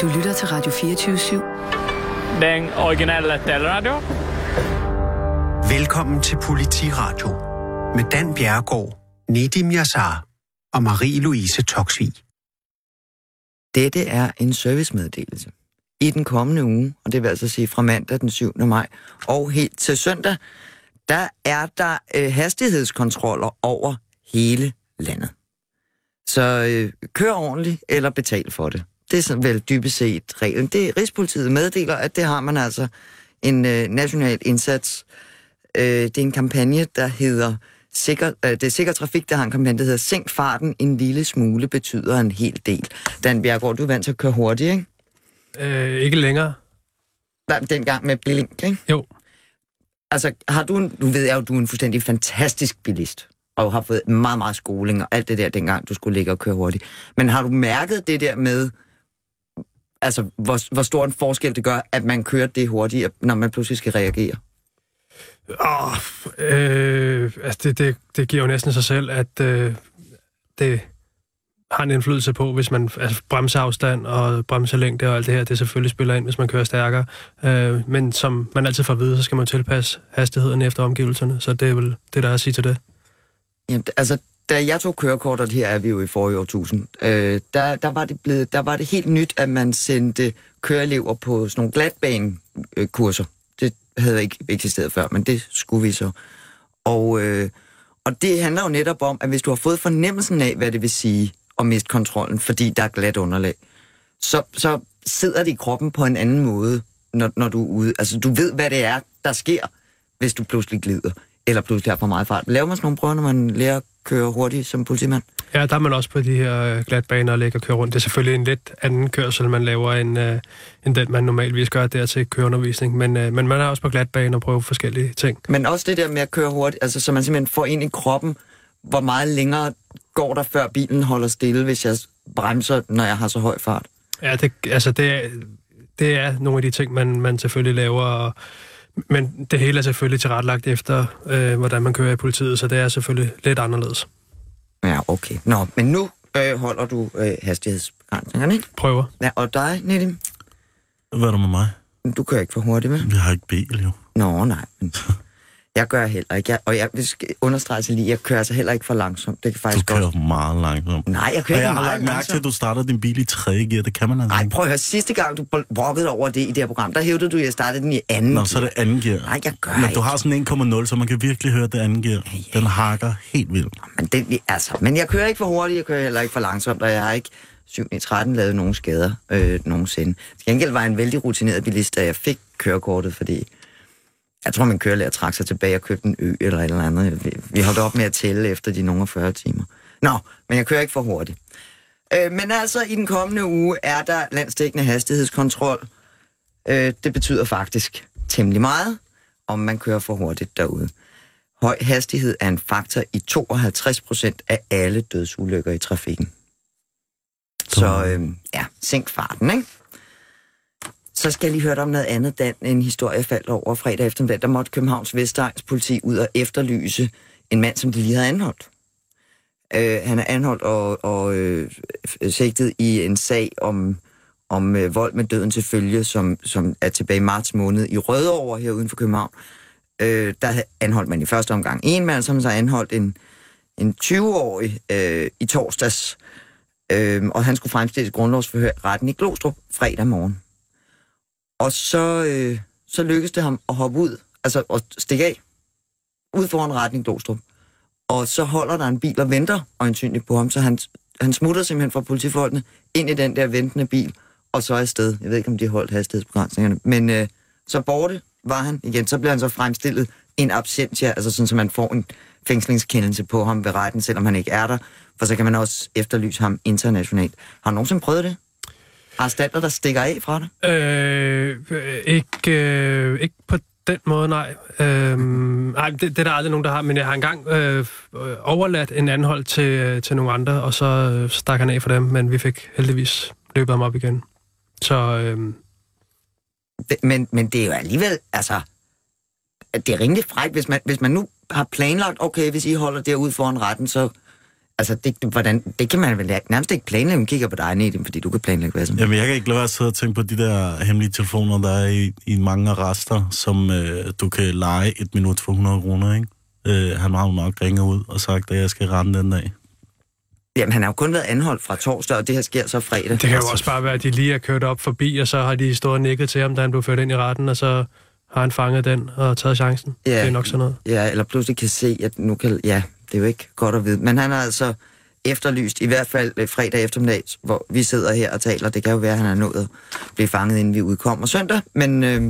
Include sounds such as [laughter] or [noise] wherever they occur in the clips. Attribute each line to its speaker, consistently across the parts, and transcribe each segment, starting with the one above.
Speaker 1: Du lytter til Radio 24-7.
Speaker 2: Den originale taleradio.
Speaker 3: Velkommen til Politiradio med Dan Bjergård, Nedim Yassar og Marie-Louise Toksvig.
Speaker 4: Dette er en servicemeddelelse. I den kommende uge, og det vil altså sige fra mandag den 7. maj og helt til søndag, der er der øh, hastighedskontroller over hele landet. Så øh, kør ordentligt eller betal for det. Det er sådan vel dybest set reglen. Det Rigspolitiet meddeler, at det har man altså en øh, national indsats. Øh, det er en kampagne, der hedder Sikker, øh, det er sikker trafik, der har en kampagne, der hedder Sænk farten en lille smule betyder en hel del. Dan Bjergård, du er vant til at køre hurtigt, ikke?
Speaker 5: Øh, ikke længere.
Speaker 4: Nej, dengang med blink, ikke?
Speaker 5: Jo.
Speaker 4: Altså, har du, en, nu ved jeg jo, du er en fuldstændig fantastisk bilist, og har fået meget, meget skoling og alt det der, dengang du skulle ligge og køre hurtigt. Men har du mærket det der med, altså, hvor, hvor stor en forskel det gør, at man kører det hurtigt, når man pludselig skal reagere?
Speaker 5: Oh, øh, altså det, det, det giver jo næsten sig selv, at øh, det har en indflydelse på, hvis man altså bremseafstand og bremselængde og alt det her, det selvfølgelig spiller ind, hvis man kører stærkere. Øh, men som man altid får at vide, så skal man tilpasse hastigheden efter omgivelserne, så det er vel det, der er at sige til det.
Speaker 4: Jamen, altså, da jeg tog kørekortet, her er vi jo i forrige årtusind, øh, der, der, var det blevet, der var det helt nyt, at man sendte køreelever på sådan nogle glatbanekurser. Det havde ikke eksisteret før, men det skulle vi så. Og, øh, og det handler jo netop om, at hvis du har fået fornemmelsen af, hvad det vil sige at miste kontrollen, fordi der er glat underlag, så, så sidder det i kroppen på en anden måde, når, når du er ude. Altså, du ved, hvad det er, der sker, hvis du pludselig glider, eller pludselig har for meget fart. Laver man sådan nogle prøver, når man lærer at køre hurtigt som politimand?
Speaker 5: Ja, der er man også på de her øh, glatbaner og lægger og kører rundt. Det er selvfølgelig en lidt anden kørsel, man laver, end, øh, end den, man normalvis gør der til køreundervisning. Men, øh, men man er også på glatbaner og prøver forskellige ting.
Speaker 4: Men også det der med at køre hurtigt, altså så man simpelthen får ind i kroppen, hvor meget længere går der, før bilen holder stille, hvis jeg bremser, når jeg har så høj fart?
Speaker 5: Ja, det, altså det, det er nogle af de ting, man, man selvfølgelig laver, og, men det hele er selvfølgelig tilrettelagt efter, øh, hvordan man kører i politiet, så det er selvfølgelig lidt anderledes.
Speaker 4: Ja, okay. Nå, men nu øh, holder du øh, hastighedsbegrænsningerne, ikke?
Speaker 5: Prøver.
Speaker 4: Ja, og dig, Nedim?
Speaker 6: Hvad er der med mig?
Speaker 4: Du kører ikke for hurtigt, med?
Speaker 6: Jeg har ikke bil, jo.
Speaker 4: Nå, nej, men [laughs] jeg gør heller ikke. Jeg, og jeg vil understrege til lige, jeg kører altså heller ikke for langsomt. Det kan
Speaker 6: Du
Speaker 4: faktisk
Speaker 6: kører
Speaker 4: godt.
Speaker 6: meget langsomt.
Speaker 4: Nej, jeg kører
Speaker 6: Og
Speaker 4: ikke
Speaker 6: jeg har
Speaker 4: meget
Speaker 6: lagt mærke til,
Speaker 4: langsomt.
Speaker 6: at du starter din bil i tredje gear. Det kan man altså
Speaker 4: Nej, prøv at høre. Sidste gang, du brokkede over det i det her program, der hævdede du, at jeg startede den i anden.
Speaker 6: Nå, så er det anden gear.
Speaker 4: Nej, jeg gør
Speaker 6: Men
Speaker 4: ikke.
Speaker 6: du har sådan 1,0, så man kan virkelig høre det anden gear. Den hakker helt vildt.
Speaker 4: Men, det, altså, men jeg kører ikke for hurtigt, jeg kører heller ikke for langsomt, og jeg har ikke 7 i 13 lavet nogen skader øh, nogensinde. Til gengæld var jeg en vældig rutineret bilist, da jeg fik kørekortet, fordi jeg tror, min kørelærer trak sig tilbage og købte en ø eller et eller andet. Vi, vi holdt op med at tælle efter de nogle 40 timer. Nå, men jeg kører ikke for hurtigt. Øh, men altså, i den kommende uge er der landsdækkende hastighedskontrol. Øh, det betyder faktisk temmelig meget, om man kører for hurtigt derude. Høj hastighed er en faktor i 52 procent af alle dødsulykker i trafikken. Så øh, ja, sænk farten, ikke? Så skal jeg lige høre dig om noget andet, Dan. En historie faldt over fredag eftermiddag. Der måtte Københavns Vestegns politi ud og efterlyse en mand, som de lige havde anholdt. Øh, han er anholdt og, og øh, sigtet i en sag om, om øh, vold med døden til følge, som, som er tilbage i marts måned i Rødovre her uden for København. Øh, der anholdt man i første omgang en mand, som så anholdt en, en 20-årig øh, i torsdags, øh, og han skulle fremstilles grundlovsforhør retten i Glostrup fredag morgen. Og så, øh, så lykkedes det ham at hoppe ud, altså at stikke af, ud foran retning Glostrup. Og så holder der en bil og venter øjensynligt på ham, så han, han smutter simpelthen fra politifolkene ind i den der ventende bil, og så er afsted. Jeg ved ikke, om de holdt hastighedsbegrænsningerne, men øh, så borte var han igen. Så bliver han så fremstillet en absentia, altså sådan, så man får en fængslingskendelse på ham ved retten, selvom han ikke er der, for så kan man også efterlyse ham internationalt. Har du nogensinde prøvet det? Arrestanter, der stikker af fra dig?
Speaker 5: Øh, ikke, øh, ikke på den måde, nej. Øh, nej, det, det er der aldrig nogen, der har, men jeg har engang øh, overladt en anhold til, øh, til nogle andre, og så øh, stak han af for dem, men vi fik heldigvis løbet ham op igen. Så øh,
Speaker 4: Det, men, men det er jo alligevel, altså, det er rimelig frækt, hvis man, hvis man nu har planlagt, okay, hvis I holder derude foran retten, så Altså, det, hvordan, det kan man vel nærmest ikke planlægge. Man kigger på dig, Nedim, fordi du kan planlægge hvad som
Speaker 6: Jamen, jeg kan ikke lade være at sidde og tænke på de der hemmelige telefoner, der er i, i mange arrester, som øh, du kan lege et minut for 100 kroner, ikke? Øh, han har jo nok ringet ud og sagt, at jeg skal rende den dag.
Speaker 4: Jamen, han har jo kun været anholdt fra torsdag, og det her sker så fredag.
Speaker 5: Det kan jo også bare være, at de lige er kørt op forbi, og så har de stået og nikket til ham, da han blev ført ind i retten, og så har han fanget den og taget chancen.
Speaker 4: Ja.
Speaker 5: Det er nok sådan noget.
Speaker 4: Ja, eller pludselig kan se, at nu kan... Ja, det er jo ikke godt at vide. Men han har altså efterlyst, i hvert fald øh, fredag eftermiddag, hvor vi sidder her og taler. Det kan jo være, at han er nået at blive fanget, inden vi udkommer søndag. Men øh,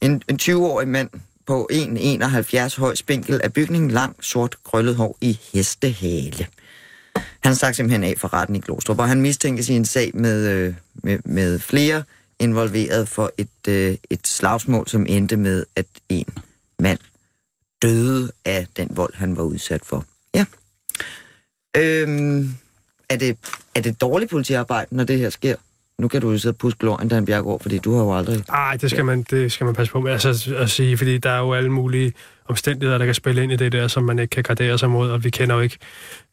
Speaker 4: en, en 20-årig mand på 1,71 høj spinkel af bygningen, lang, sort, krøllet hår i hestehale. Han stak simpelthen af for retten i Glostrup, hvor han mistænkes i en sag med, øh, med, med flere involveret for et, øh, et slagsmål, som endte med, at en mand døde af den vold, han var udsat for. Ja. Øhm, er, det, er det dårligt politiarbejde, når det her sker? Nu kan du jo sidde og puske glorien, Dan Bjergård, fordi du har jo aldrig...
Speaker 5: Nej, det skal, man, det skal man passe på med altså, at sige, fordi der er jo alle mulige omstændigheder, der kan spille ind i det der, som man ikke kan gradere sig mod, og vi kender jo ikke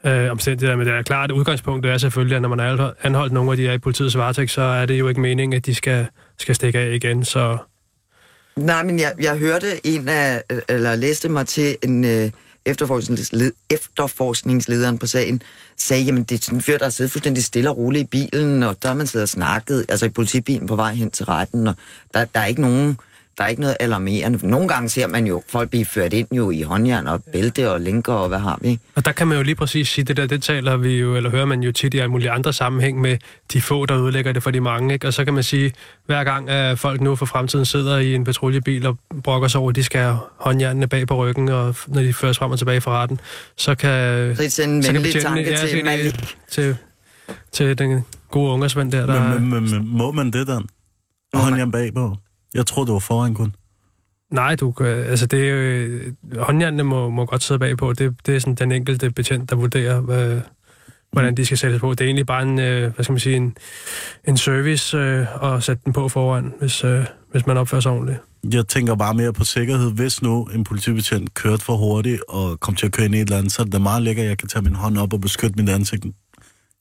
Speaker 5: øh, omstændigheder, men det er klart, at udgangspunktet er selvfølgelig, at når man har anholdt nogle af de her i politiets varetægt, så er det jo ikke meningen, at de skal, skal stikke af igen, så...
Speaker 4: Nej, men jeg, jeg hørte en af, eller læste mig til en øh, efterforskningsled, efterforskningslederen på sagen, sagde, jamen det er sådan en fyr, der har siddet fuldstændig stille og roligt i bilen, og der har man siddet og snakket, altså i politibilen på vej hen til retten, og der, der er ikke nogen der er ikke noget alarmerende. Nogle gange ser man jo folk blive ført ind jo i håndjern og bælte og linker og hvad har vi.
Speaker 5: Og der kan man jo lige præcis sige, det der, det taler vi jo, eller hører man jo tit i alle mulige andre sammenhæng med de få, der udlægger det for de mange. Ikke? Og så kan man sige, hver gang at folk nu for fremtiden sidder i en patruljebil og brokker sig over, at de skal have håndjernene bag på ryggen, og når de føres frem og tilbage fra retten, så kan...
Speaker 4: Så sende en venlig tanke
Speaker 5: ja,
Speaker 4: til Malik.
Speaker 5: Til, til den gode ungersvend der, der...
Speaker 6: Men, men, men, må man det, Dan? Håndjern bagpå? Jeg tror, det var foran kun.
Speaker 5: Nej, du kan, altså det, øh, håndjernene må, må godt sidde bagpå. Det, det er sådan den enkelte betjent, der vurderer, hvad, hvordan de skal sættes på. Det er egentlig bare en, øh, hvad skal man sige, en, en service øh, at sætte den på foran, hvis, øh, hvis man opfører sig ordentligt.
Speaker 6: Jeg tænker bare mere på sikkerhed. Hvis nu en politibetjent kørte for hurtigt og kom til at køre ind i et eller andet, så er det meget lækkert, at jeg kan tage min hånd op og beskytte mit ansigt.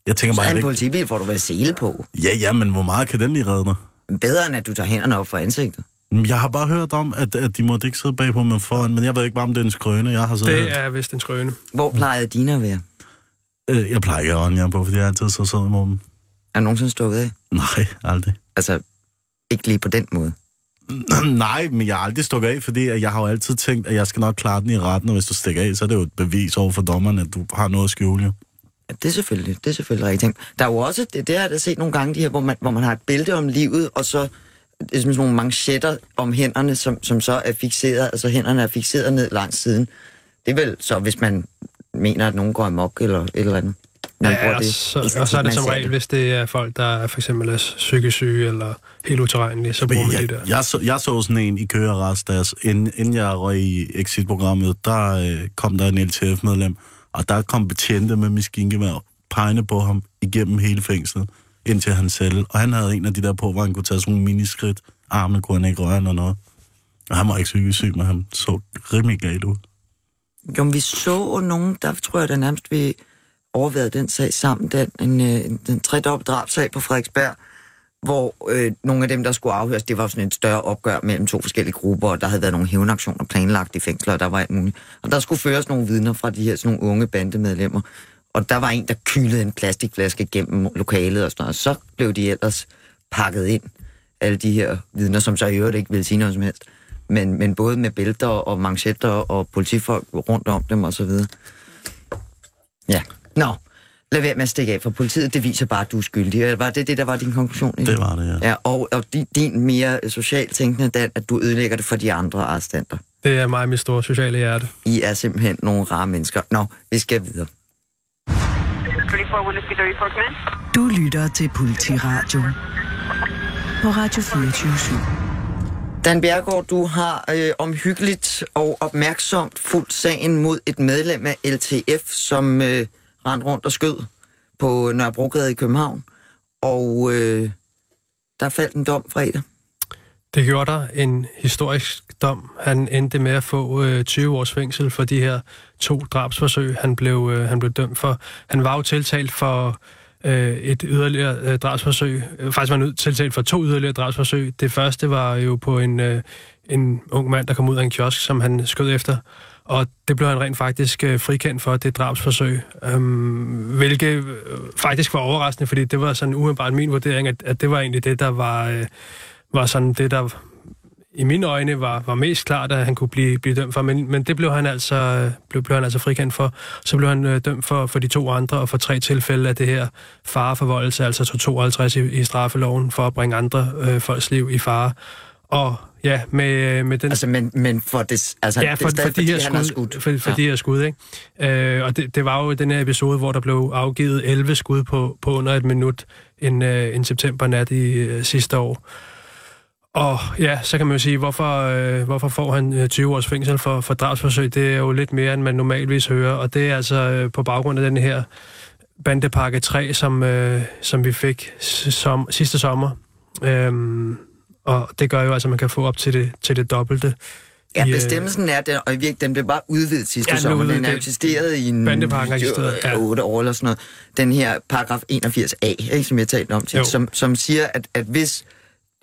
Speaker 6: Jeg tænker
Speaker 4: Så
Speaker 6: bare,
Speaker 4: er en
Speaker 6: ikke...
Speaker 4: politibil, får du vel sele på.
Speaker 6: Ja, ja, men hvor meget kan den lige redde mig?
Speaker 4: Bedre end at du tager hænderne op for ansigtet.
Speaker 6: Jeg har bare hørt om, at, at de måtte ikke sidde bagpå, men foran. Men jeg ved ikke bare, om det er en skrøne. Jeg har så
Speaker 5: Det er vist en skrøne.
Speaker 4: Hvor plejede dine at være?
Speaker 6: Øh, jeg plejer ikke at ånde på, fordi jeg altid så sød imod dem.
Speaker 4: Er du nogensinde stukket af?
Speaker 6: Nej, aldrig.
Speaker 4: Altså, ikke lige på den måde. [clears throat]
Speaker 6: Nej, men jeg har aldrig stukket af, fordi jeg har jo altid tænkt, at jeg skal nok klare den i retten, og hvis du stikker af, så er det jo et bevis over for dommeren, at du har noget at skjule.
Speaker 4: Ja, det er selvfølgelig, det er selvfølgelig rigtigt. Der er jo også, det, det har jeg da set nogle gange, de her, hvor man, hvor man har et bælte om livet, og så det er sådan nogle manchetter om hænderne, som, som så er fixeret, altså hænderne er fixeret ned langs siden. Det er vel så, hvis man mener, at nogen går amok eller et eller andet. Man
Speaker 5: Ja,
Speaker 4: bruger
Speaker 5: og
Speaker 4: det.
Speaker 5: så,
Speaker 4: Ikke
Speaker 5: og så er det som regel, hvis det er folk, der er for eksempel er psykisk syge eller helt utilregnelige, så bruger man
Speaker 6: jeg,
Speaker 5: det der.
Speaker 6: jeg, så, jeg så sådan en i kørearrest, der, inden, inden jeg røg i exit-programmet, der øh, kom der en LTF-medlem, og der kom betjente med maskingevær pegende på ham igennem hele fængslet, indtil han selv. Og han havde en af de der på, hvor han kunne tage sådan nogle miniskridt. Armene kunne han ikke røre eller noget. Og han var ikke psykisk syg, men han så rimelig galt ud.
Speaker 4: Jo, men vi så nogen, der tror jeg da nærmest, vi overvejede den sag sammen, den, en, en, den tredobbelt drabsag på Frederiksberg, hvor øh, nogle af dem, der skulle afhøres, det var sådan et større opgør mellem to forskellige grupper, og der havde været nogle hævnaktioner planlagt i fængsler, og der var alt muligt. Og der skulle føres nogle vidner fra de her sådan nogle unge bandemedlemmer, og der var en, der kylede en plastikflaske gennem lokalet og sådan noget, og så blev de ellers pakket ind, alle de her vidner, som så i øvrigt ikke ville sige noget som helst, men, men både med bælter og manchetter og politifolk rundt om dem og så videre. Ja. Nå, lad være med at stikke af for politiet. Det viser bare, at du er skyldig. Var det det, der var din konklusion? Ikke?
Speaker 6: Det var det, ja.
Speaker 4: Ja, og, og din, din mere socialt tænkende, Dan, at du ødelægger det for de andre arrestanter.
Speaker 5: Det er mig mit store sociale hjerte.
Speaker 4: I er simpelthen nogle rare mennesker. Nå, vi skal videre.
Speaker 1: 34 Whiskey 34 command. Du lytter til Politiradio på Radio 24
Speaker 4: Dan Bjergård, du har øh, omhyggeligt og opmærksomt fuldt sagen mod et medlem af LTF, som øh, rendte rundt og skød på Nørrebrogade i København. Og øh, der faldt en dom fredag.
Speaker 5: Det gjorde der en historisk dom. Han endte med at få øh, 20 års fængsel for de her to drabsforsøg, han blev, øh, han blev dømt for. Han var jo tiltalt for øh, et yderligere øh, drabsforsøg. Øh, faktisk var han tiltalt for to yderligere drabsforsøg. Det første var jo på en, øh, en ung mand, der kom ud af en kiosk, som han skød efter. Og det blev han rent faktisk øh, frikendt for, det drabsforsøg. Øhm, hvilket øh, faktisk var overraskende, fordi det var sådan umiddelbart min vurdering, at, at det var egentlig det, der var, øh, var sådan det, der i mine øjne var, var mest klart, at han kunne blive, blive dømt for, men, men det blev han altså øh, blev, blev han altså frikendt for. Så blev han øh, dømt for, for de to andre og for tre tilfælde af det her fareforvoldelse, altså 252 i, i straffeloven, for at bringe andre øh, folks liv i fare. Og ja, med, med den...
Speaker 4: Altså, men, men for det... Altså,
Speaker 5: ja, for,
Speaker 4: det
Speaker 5: for, de her skud, for, for ja. de her skud, ikke? Øh, og det, det var jo den her episode, hvor der blev afgivet 11 skud på, på under et minut en, øh, en septembernat i øh, sidste år. Og ja, så kan man jo sige, hvorfor, øh, hvorfor får han 20 øh, års fængsel for, for drabsforsøg? Det er jo lidt mere, end man normalvis hører, og det er altså øh, på baggrund af den her bandepakke 3, som, øh, som vi fik som, sidste sommer. Øhm, og det gør jo altså, at man kan få op til det, til det dobbelte.
Speaker 4: Ja, øh, bestemmelsen er, den, og i virkeligheden, den blev bare udvidet sidste ja, sommer. Den har eksisteret i en,
Speaker 5: eksisteret,
Speaker 4: ja. 8 år eller sådan noget. Den her paragraf 81a, ikke, som jeg talte om til, som, som siger, at, at hvis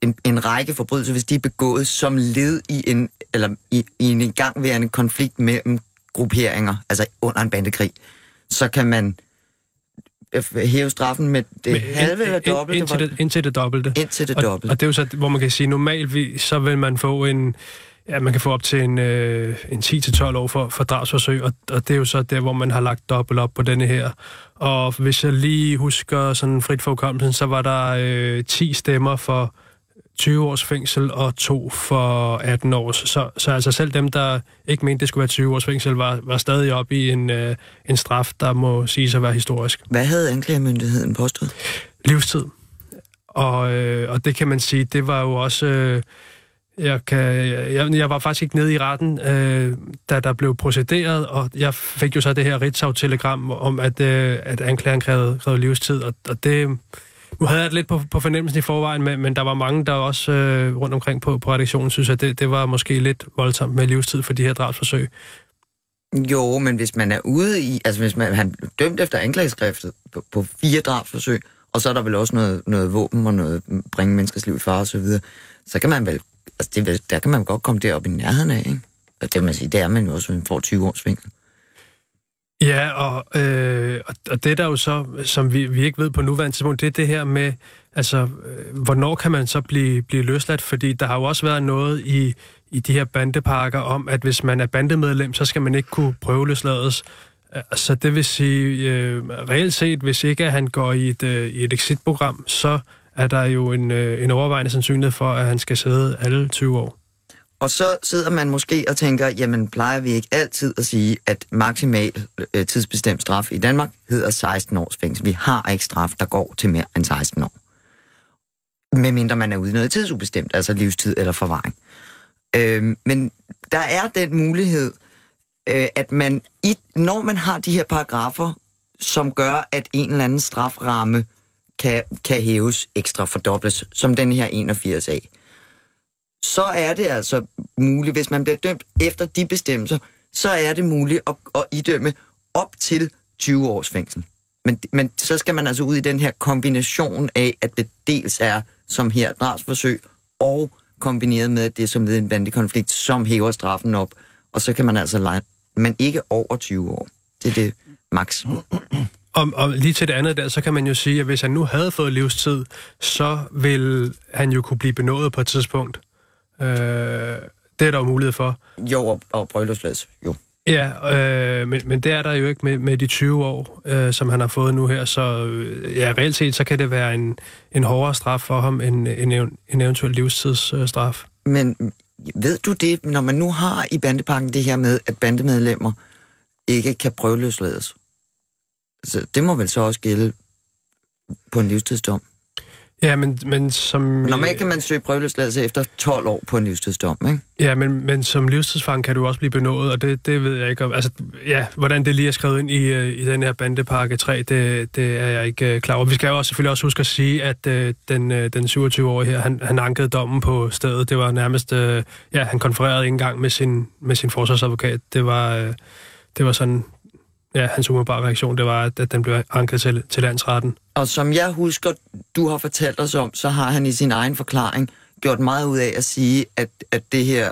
Speaker 4: en, en række forbrydelser, hvis de er begået som led i en, eller i, i en igangværende konflikt mellem grupperinger, altså under en bandekrig, så kan man hæve straffen med det med halve eller dobbelte?
Speaker 5: Indtil det, indtil det dobbelte.
Speaker 4: Indtil det dobbelte.
Speaker 5: Og, og det er jo så, hvor man kan sige, normalt så vil man få en, ja, man kan få op til en, øh, en 10-12 år for, for drabsforsøg, og, og det er jo så der, hvor man har lagt dobbelt op på denne her. Og hvis jeg lige husker sådan frit for så var der øh, 10 stemmer for 20 års fængsel og to for 18 års. Så, så altså selv dem, der ikke mente, det skulle være 20 års fængsel, var, var stadig oppe i en, øh, en straf, der må sige at være historisk.
Speaker 4: Hvad havde anklagemyndigheden påstået?
Speaker 5: Livstid. Og, øh, og det kan man sige, det var jo også... Øh, jeg, kan, jeg, jeg var faktisk ikke nede i retten, øh, da der blev procederet, og jeg fik jo så det her Ritzau-telegram om, at, øh, at anklageren krævede, krævede livstid, og, og det nu havde jeg det lidt på, på fornemmelsen i forvejen, men, men der var mange, der også øh, rundt omkring på, på redaktionen synes, at det, det var måske lidt voldsomt med livstid for de her drabsforsøg.
Speaker 4: Jo, men hvis man er ude i... Altså, hvis man han dømt efter anklageskriftet på, på fire drabsforsøg, og så er der vel også noget, noget våben og noget bringe menneskers liv i fare osv., så, så kan man vel... Altså, det, der kan man godt komme derop i nærheden af, ikke? Og det, man sige, det er man jo også, man får 20 års fængsel.
Speaker 5: Ja, og, øh, og det der jo så, som vi, vi ikke ved på nuværende tidspunkt, det er det her med, altså, øh, hvornår kan man så blive, blive løsladt? Fordi der har jo også været noget i, i de her bandepakker om, at hvis man er bandemedlem, så skal man ikke kunne prøveløslades. Øh, så det vil sige, øh, reelt set, hvis ikke at han går i et, øh, i et exit-program, så er der jo en, øh, en overvejende sandsynlighed for, at han skal sidde alle 20 år.
Speaker 4: Og så sidder man måske og tænker, jamen plejer vi ikke altid at sige, at maksimal øh, tidsbestemt straf i Danmark hedder 16 års fængsel. Vi har ikke straf, der går til mere end 16 år. Medmindre man er ude i noget tidsubestemt, altså livstid eller forvaring. Øh, men der er den mulighed, øh, at man, i, når man har de her paragrafer, som gør, at en eller anden straframme kan, kan hæves ekstra fordobles, som den her 81 af, så er det altså muligt, hvis man bliver dømt efter de bestemmelser, så er det muligt at, at idømme op til 20 års fængsel. Men, men så skal man altså ud i den her kombination af, at det dels er som her drabsforsøg, og kombineret med det som led i en bandekonflikt, som hæver straffen op. Og så kan man altså lege, men ikke over 20 år. Det er det max.
Speaker 5: Og, og lige til det andet der, så kan man jo sige, at hvis han nu havde fået livstid, så vil han jo kunne blive benådet på et tidspunkt. Øh, det er der jo mulighed for.
Speaker 4: Jo, og, og prøveløslades, jo.
Speaker 5: Ja, øh, men, men det er der jo ikke med, med de 20 år, øh, som han har fået nu her. Så øh, ja, reelt set, så kan det være en, en hårdere straf for ham end en, en eventuel livstidsstraf.
Speaker 4: Men ved du det, når man nu har i bandepakken det her med, at bandemedlemmer ikke kan prøveløslades? Altså, det må vel så også gælde på en livstidsdom?
Speaker 5: Ja, men, men som...
Speaker 4: Normalt kan man søge prøveløsladelse efter 12 år på en livstidsdom, ikke?
Speaker 5: Ja, men, men som livstidsfang kan du også blive benådet, og det, det ved jeg ikke om. Altså, ja, hvordan det lige er skrevet ind i, øh, i den her bandepakke 3, det, det er jeg ikke uh, klar over. Vi skal jo også, selvfølgelig også huske at sige, at uh, den, den 27-årige her, han, han ankede dommen på stedet. Det var nærmest, ja, han konfererede ikke engang med sin, med sin forsvarsadvokat. Det var, det var sådan, ja, hans umiddelbare reaktion, det var, at, den blev anket til, til landsretten.
Speaker 4: Og som jeg husker, du har fortalt os om, så har han i sin egen forklaring gjort meget ud af at sige, at, at det her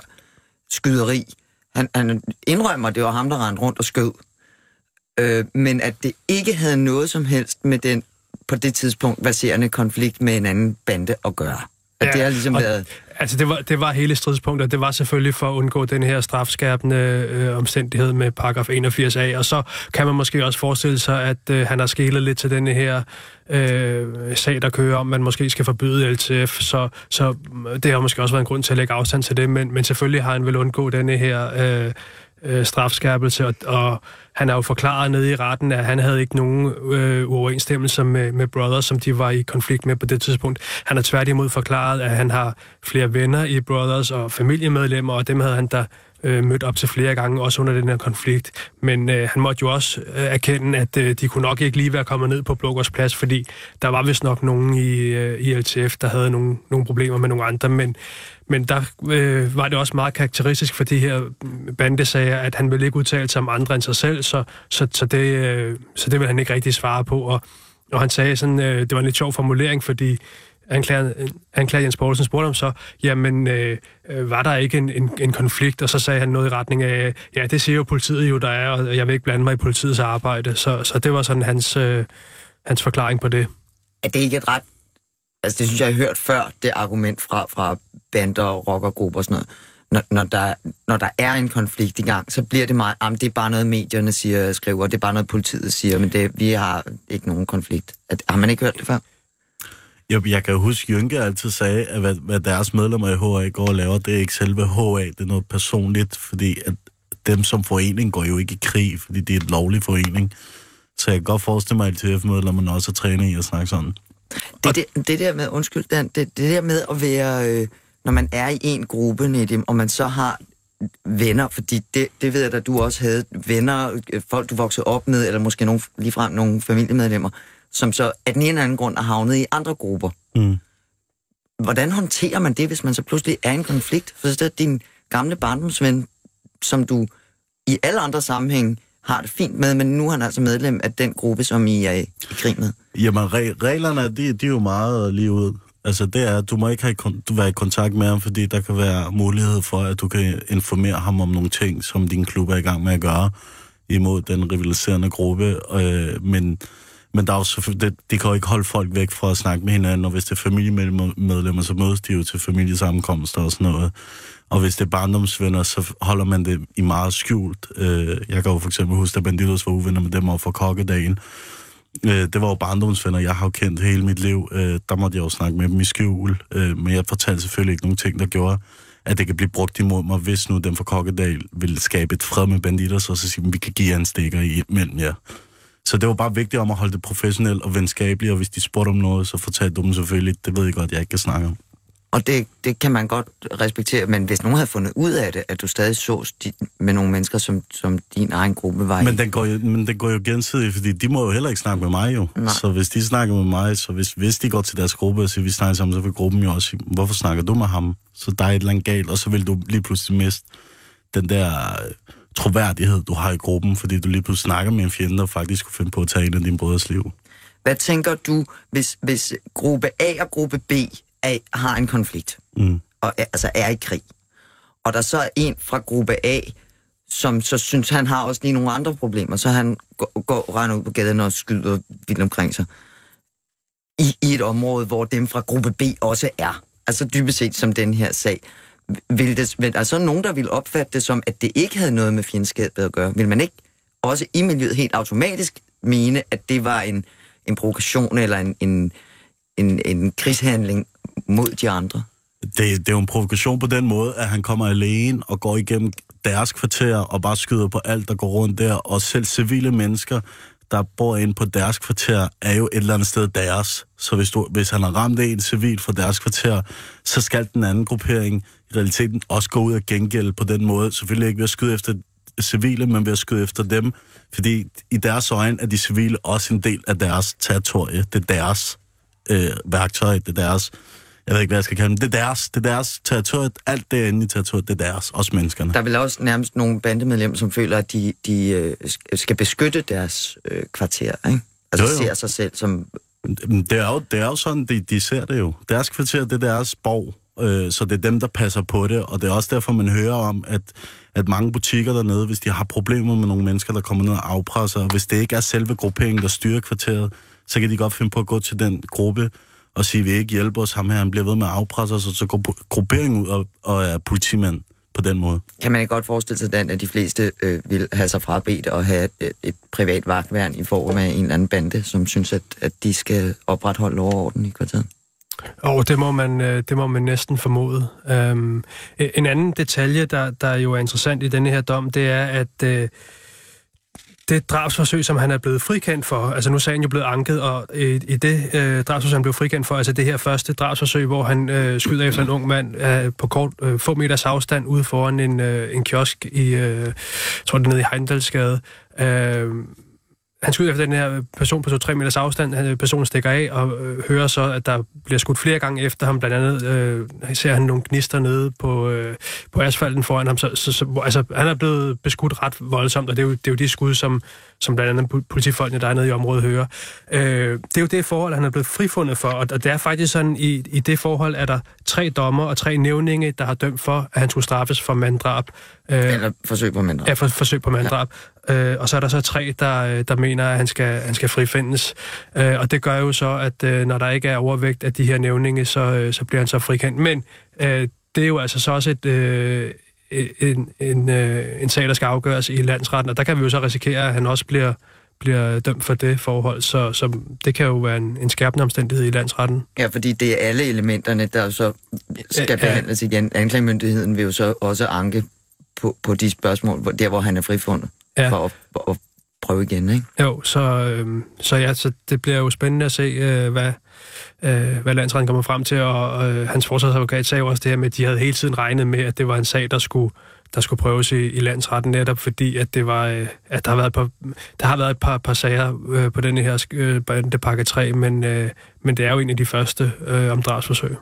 Speaker 4: skyderi, han, han indrømmer, at det var ham, der rendte rundt og skød, øh, men at det ikke havde noget som helst med den på det tidspunkt baserende konflikt med en anden bande at gøre. At ja, det har ligesom og, været...
Speaker 5: Altså, det var, det var hele stridspunktet. Det var selvfølgelig for at undgå den her strafskærpende øh, omstændighed med paragraf 81a. Og så kan man måske også forestille sig, at øh, han har skælet lidt til den her øh, sag, der kører om, man måske skal forbyde LTF. Så, så øh, det har måske også været en grund til at lægge afstand til det. Men, men selvfølgelig har han vel undgå denne her... Øh, øh, strafskærpelse, og, og han har jo forklaret nede i retten, at han havde ikke nogen øh, uoverensstemmelser med, med Brothers, som de var i konflikt med på det tidspunkt. Han har tværtimod forklaret, at han har flere venner i Brothers og familiemedlemmer, og dem havde han der øh, mødt op til flere gange, også under den her konflikt. Men øh, han måtte jo også øh, erkende, at øh, de kunne nok ikke lige være kommet ned på Blågårds plads, fordi der var vist nok nogen i, øh, i LTF, der havde nogle, nogle problemer med nogle andre. Men men der øh, var det også meget karakteristisk for de her bandesager, at han ville ikke udtale sig om andre end sig selv, så, så, så, det, øh, så det ville han ikke rigtig svare på. Og, og han sagde sådan, øh, det var en lidt sjov formulering, fordi anklager, anklager Jens Poulsen spurgte ham så, jamen, øh, øh var der ikke en, en, en konflikt? Og så sagde han noget i retning af, ja, det siger jo politiet jo, der er, og jeg vil ikke blande mig i politiets arbejde. Så, så det var sådan hans, øh, hans forklaring på det.
Speaker 4: Er det ikke et ret altså det synes jeg, jeg har hørt før, det argument fra, fra bander og rockergrupper og sådan noget. Når, når, der, når der er en konflikt i gang, så bliver det meget, jamen det er bare noget medierne siger, skriver, det er bare noget politiet siger, men det, vi har ikke nogen konflikt. At, har man ikke hørt det før?
Speaker 6: Jeg, jeg kan huske, Jynke altid sagde, at hvad, hvad deres medlemmer i HA går og laver, det er ikke selve HA, det er noget personligt, fordi at dem som forening går jo ikke i krig, fordi det er et lovlig forening. Så jeg kan godt forestille mig, at LTF-medlemmerne også er træner i at snakke sådan.
Speaker 4: Det, det, det der med, undskyld, Dan, det, det der med at være, øh, når man er i en gruppe, Nedim, og man så har venner, fordi det, det ved jeg at du også havde, venner, øh, folk du voksede op med, eller måske nogle, ligefrem nogle familiemedlemmer, som så af den ene eller anden grund er havnet i andre grupper. Mm. Hvordan håndterer man det, hvis man så pludselig er i en konflikt? For så er din gamle barndomsven, som du i alle andre sammenhænge har det fint med, men nu er han altså medlem af den gruppe, som I er i krig med.
Speaker 6: Jamen, re- reglerne, de, de er jo meget lige ud. Altså, det er, at du må ikke have, du være i kontakt med ham, fordi der kan være mulighed for, at du kan informere ham om nogle ting, som din klub er i gang med at gøre imod den rivaliserende gruppe. Øh, men, men der er jo det, de kan jo ikke holde folk væk fra at snakke med hinanden, og hvis det er familiemedlemmer, så mødes de jo til familiesammenkomster og sådan noget. Og hvis det er barndomsvenner, så holder man det i meget skjult. Øh, jeg kan jo for eksempel huske, at Bandidos var uvenner med dem over for kokkedagen. Øh, det var jo barndomsvenner, jeg har jo kendt hele mit liv. Øh, der måtte jeg jo snakke med dem i skjul. Øh, men jeg fortalte selvfølgelig ikke nogen ting, der gjorde, at det kan blive brugt imod mig, hvis nu dem fra Kokkedal vil skabe et fred med banditter, så, så at vi kan give jer en stikker imellem jer. Ja. Så det var bare vigtigt om at holde det professionelt og venskabeligt, og hvis de spurgte om noget, så fortalte du dem selvfølgelig, det ved jeg godt, jeg ikke kan snakke om.
Speaker 4: Og det, det kan man godt respektere, men hvis nogen havde fundet ud af det, at du stadig så med nogle mennesker, som, som din egen gruppe var
Speaker 6: men den går jo, Men den går jo gensidigt, fordi de må jo heller ikke snakke med mig jo. Nej. Så hvis de snakker med mig, så hvis, hvis de går til deres gruppe og siger, vi snakker sammen, så vil gruppen jo også sige, hvorfor snakker du med ham? Så der er et eller andet galt, og så vil du lige pludselig miste den der øh, troværdighed, du har i gruppen, fordi du lige pludselig snakker med en fjende, og faktisk kunne finde på at tage en af dine brødres liv.
Speaker 4: Hvad tænker du, hvis, hvis gruppe A og gruppe B er, har en konflikt, mm. og er, altså er i krig, og der så er en fra gruppe A, som så synes, han har også lige nogle andre problemer, så han går, går render ud på gaden og skyder vildt omkring sig, i, i et område, hvor dem fra gruppe B også er. Altså dybest set som den her sag. Vil, det, vil der så nogen, der vil opfatte det som, at det ikke havde noget med fjendskabet at gøre? Vil man ikke også i miljøet helt automatisk mene, at det var en, en provokation eller en, en, en, en krigshandling mod de andre?
Speaker 6: Det, det er jo en provokation på den måde, at han kommer alene og går igennem deres kvarter og bare skyder på alt, der går rundt der. Og selv civile mennesker, der bor inde på deres kvarter, er jo et eller andet sted deres. Så hvis, du, hvis han har ramt en civil fra deres kvarter, så skal den anden gruppering i realiteten også gå ud og gengælde på den måde. Selvfølgelig ikke ved at skyde efter civile, men ved at skyde efter dem. Fordi i deres øjne er de civile også en del af deres territorie. Det er deres øh, værktøj, det er deres jeg ved ikke, hvad jeg skal kalde dem. Det er deres, det er deres territorie. Alt det inde i territoriet, det er deres. Også menneskerne.
Speaker 4: Der er vel også nærmest nogle bandemedlemmer, som føler, at de, de øh, skal beskytte deres øh, kvarter, ikke? Altså jo, jo. ser sig selv som...
Speaker 6: Det er jo, det er jo sådan, de, de ser det jo. Deres kvarter, det er deres borg. Øh, så det er dem, der passer på det. Og det er også derfor, man hører om, at, at mange butikker dernede, hvis de har problemer med nogle mennesker, der kommer ned og afpresser, hvis det ikke er selve grupperingen, der styrer kvarteret, så kan de godt finde på at gå til den gruppe, og sige, at vi ikke hjælper os, ham her, han bliver ved med at afpresse os, og så går grupperingen ud og, og er politimand på den måde.
Speaker 4: Kan man ikke godt forestille sig, Dan, at de fleste øh, vil have sig frabedt og have et, et privat vagtværn i form af en eller anden bande, som synes, at, at de skal opretholde lov og orden i kvarteret?
Speaker 5: Og oh, det må man, øh, det må man næsten formode. Um, en anden detalje, der, der jo er interessant i denne her dom, det er, at uh, det drabsforsøg, som han er blevet frikendt for, altså nu er sagen jo blevet anket, og i, i det øh, drabsforsøg, han blev frikendt for, altså det her første drabsforsøg, hvor han øh, skyder efter en ung mand øh, på kort, øh, få meters afstand ude foran en, øh, en kiosk i, øh, jeg tror det er nede i Heimdalsgade, øh, han skyder efter den her person på 2-3 meters afstand. Han, øh, personen stikker af og øh, hører så, at der bliver skudt flere gange efter ham. Blandt andet øh, ser han nogle gnister nede på, øh, på asfalten foran ham. Så, så, så, altså, han er blevet beskudt ret voldsomt, og det er jo, det er jo de skud, som, som blandt andet politifolkene, der er nede i området, hører. Øh, det er jo det forhold, han er blevet frifundet for, og det er faktisk sådan, i, i det forhold er der tre dommer og tre nævninge, der har dømt for, at han skulle straffes for manddrab.
Speaker 4: Øh, Eller forsøg på manddrab.
Speaker 5: Ja, for, forsøg på manddrab. Ja. Øh, og så er der så tre, der, der mener, at han skal, han skal frifindes. Øh, og det gør jo så, at øh, når der ikke er overvægt af de her nævninge, så, øh, så bliver han så frikendt. Men øh, det er jo altså så også et, øh, en, en, øh, en sag, der skal afgøres i landsretten, og der kan vi jo så risikere, at han også bliver, bliver dømt for det forhold, så, så det kan jo være en, en skærpende omstændighed i landsretten.
Speaker 4: Ja, fordi det er alle elementerne, der så skal ja, behandles igen. Anklagemyndigheden vil jo så også anke på, på de spørgsmål, der hvor han er frifundet, ja. for at, at prøve igen, ikke?
Speaker 5: Jo, så, øh, så ja, så det bliver jo spændende at se, øh, hvad, øh, hvad landsretten kommer frem til, og øh, hans forsvarsadvokat sagde også det her med, at de havde hele tiden regnet med, at det var en sag, der skulle der skulle prøves i, i landsretten, netop fordi, at det var, øh, at der har været et par, der har været et par, par sager øh, på denne her øh, pakke 3, men, øh, men det er jo en af de første øh, om drabsforsøg.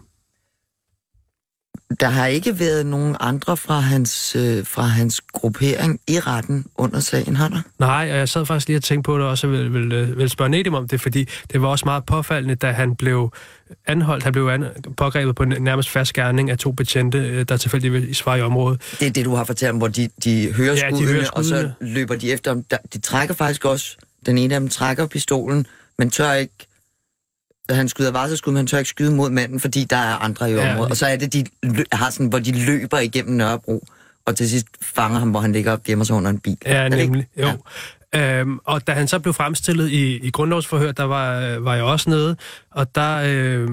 Speaker 4: Der har ikke været nogen andre fra hans, øh, fra hans gruppering i retten under sagen, har der?
Speaker 5: Nej, og jeg sad faktisk lige og tænkte på det også, og vil, vil, øh, vil spørge Nedim om det, fordi det var også meget påfaldende, da han blev anholdt. Han blev an, pågrebet på nærmest fast gerning af to betjente, øh, der tilfældigvis var i området.
Speaker 4: Det er det, du har fortalt om, hvor de, de hører ja, skuddene, de hører skuddene, og så løber de efter dem. De trækker faktisk også, den ene af dem trækker pistolen, men tør ikke han skyder varselskud, men han tør ikke skyde mod manden, fordi der er andre i ja, området. Og så er det, de har sådan, hvor de løber igennem Nørrebro, og til sidst fanger ham, hvor han ligger og gemmer sig under en bil.
Speaker 5: Ja, nemlig. Jo. Ja. Øhm, og da han så blev fremstillet i, i grundlovsforhør, der var, var jeg også nede, og der øh,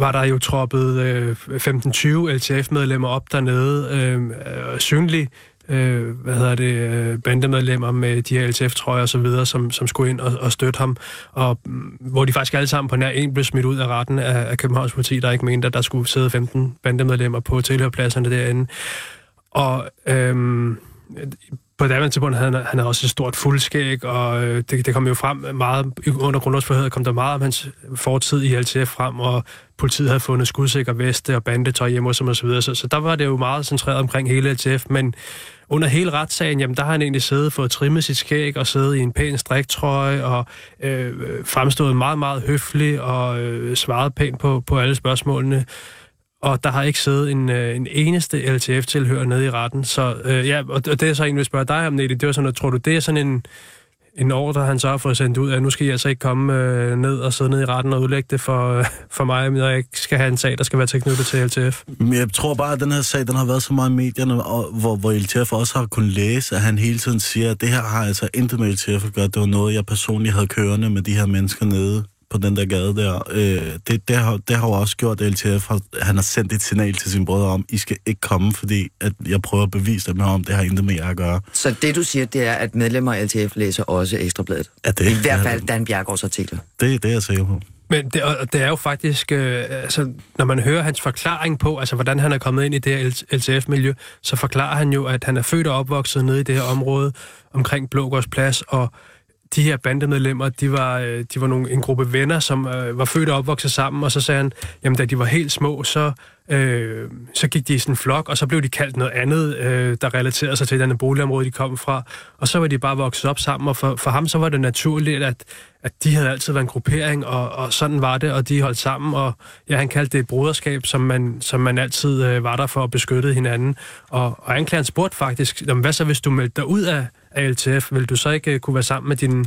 Speaker 5: var der jo troppet øh, 15-20 LTF-medlemmer op dernede, øh, øh, synligt øh, hvad hedder det, øh, bandemedlemmer med de her LTF-trøjer og så videre, som, som skulle ind og, og støtte ham, og mm, hvor de faktisk alle sammen på nær en blev smidt ud af retten af, af Københavns politi, der ikke mente, at der skulle sidde 15 bandemedlemmer på tilhørpladserne derinde. Og øhm, på det andet tidspunkt havde han, han havde også et stort fuldskæg, og øh, det, det kom jo frem meget, under grundlovsforhøret kom der meget om hans fortid i LTF frem, og politiet havde fundet skudsikker veste og bandetøj hjemme hos ham osv., så, videre. så, så der var det jo meget centreret omkring hele LTF, men under hele retssagen, jamen der har han egentlig siddet for at trimme sit skæg og siddet i en pæn striktrøje og øh, fremstået meget, meget høflig og øh, svaret pænt på, på alle spørgsmålene og der har ikke siddet en, øh, en eneste LTF-tilhører nede i retten. Så øh, ja, og det er så egentlig, vil spørge dig om, Nelly, det var sådan, at tror du, det er sådan en, en ordre, han så har fået sendt ud, at nu skal jeg altså ikke komme øh, ned og sidde ned i retten og udlægge det for, øh, for mig, når jeg ikke skal have en sag, der skal være tilknyttet til LTF?
Speaker 6: Jeg tror bare, at den her sag, den har været så meget i medierne, og, hvor, hvor LTF også har kunnet læse, at han hele tiden siger, at det her har altså intet med LTF at gøre. Det var noget, jeg personligt havde kørende med de her mennesker nede på den der gade der. Øh, det, det, har, det har jo også gjort, LTF har, han har sendt et signal til sine brødre om, I skal ikke komme, fordi at jeg prøver at bevise dem om, det har intet med jer at gøre.
Speaker 4: Så det, du siger, det er, at medlemmer af LTF læser også Ekstrabladet?
Speaker 6: Ja, det,
Speaker 4: I hvert
Speaker 6: ja,
Speaker 4: fald Dan Bjergårds artikler?
Speaker 6: Det, det er jeg sikker på.
Speaker 5: Men det, og det er jo faktisk, øh, altså, når man hører hans forklaring på, altså hvordan han er kommet ind i det her LTF-miljø, så forklarer han jo, at han er født og opvokset nede i det her område omkring Blågårdsplads, og de her bandemedlemmer, de var, øh, de var nogle, en gruppe venner, som øh, var født og opvokset sammen, og så sagde han, jamen da de var helt små, så, øh, så gik de i sådan en flok, og så blev de kaldt noget andet, øh, der relaterede sig til den boligområde, de kom fra, og så var de bare vokset op sammen, og for, for ham så var det naturligt, at, at de havde altid været en gruppering, og, og sådan var det, og de holdt sammen, og ja, han kaldte det et broderskab, som man, som man altid øh, var der for at beskytte hinanden, og, og anklageren spurgte faktisk, hvad så hvis du meldte dig ud af af LTF, vil du så ikke øh, kunne være sammen med dine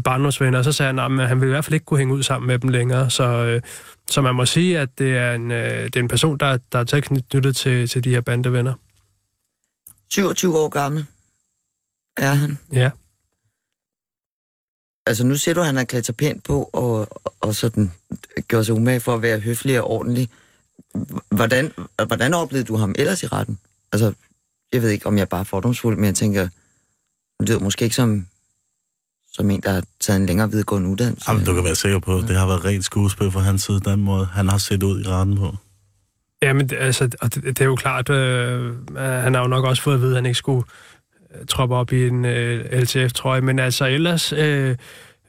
Speaker 5: barndomsvenner? Og så sagde han, at han vil i hvert fald ikke kunne hænge ud sammen med dem længere. Så, øh, så man må sige, at det er en, det er en person, der, der er tilknyttet til, til de her bandevenner.
Speaker 4: 27 år gammel er han.
Speaker 5: Ja.
Speaker 4: Altså nu ser du, at han har klædt sig pænt på og, og sådan gjort sig umage for at være høflig og ordentlig. Hvordan, hvordan oplevede du ham ellers i retten? Altså, jeg ved ikke, om jeg er bare fordomsfuld, men jeg tænker, det lyder måske ikke som, som en, der har taget en længere videregående uddannelse.
Speaker 6: Jamen, du kan være sikker på, at det har været rent skuespil fra hans side, den måde, han har set ud i retten på.
Speaker 5: Ja, men altså, og det, det er jo klart, øh, han har jo nok også fået at vide, at han ikke skulle øh, troppe op i en øh, LTF-trøje, men altså ellers... Øh,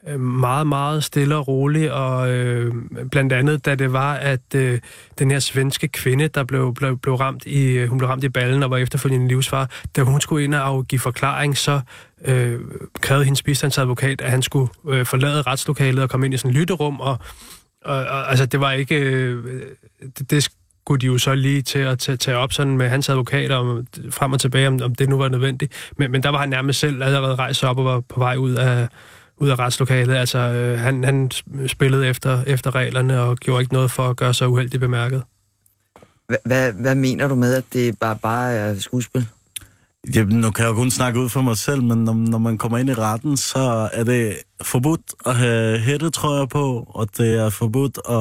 Speaker 5: Øh, meget, meget stille og rolig, og øh, blandt andet, da det var, at øh, den her svenske kvinde, der blev, blev, blev ramt i, øh, hun blev ramt i ballen og var efterfølgende livsfar, da hun skulle ind og give forklaring, så øh, krævede hendes bistandsadvokat, at han skulle øh, forlade retslokalet og komme ind i sådan et lytterum, og, og, og altså, det var ikke... Øh, det, det skulle de jo så lige til at tage, tage op sådan med hans advokater om, frem og tilbage, om, om det nu var nødvendigt. Men, men der var han nærmest selv allerede rejst op og var på vej ud af, ud af retslokalet. Altså, øh, han, han spillede efter, efter reglerne og gjorde ikke noget for at gøre sig uheldigt bemærket.
Speaker 4: Hvad, hvad mener du med, at det bare, bare er skuespil?
Speaker 6: Jamen, nu kan jeg jo kun snakke ud for mig selv, men når, når man kommer ind i retten, så er det forbudt at have hættetrøjer på, og det er forbudt at...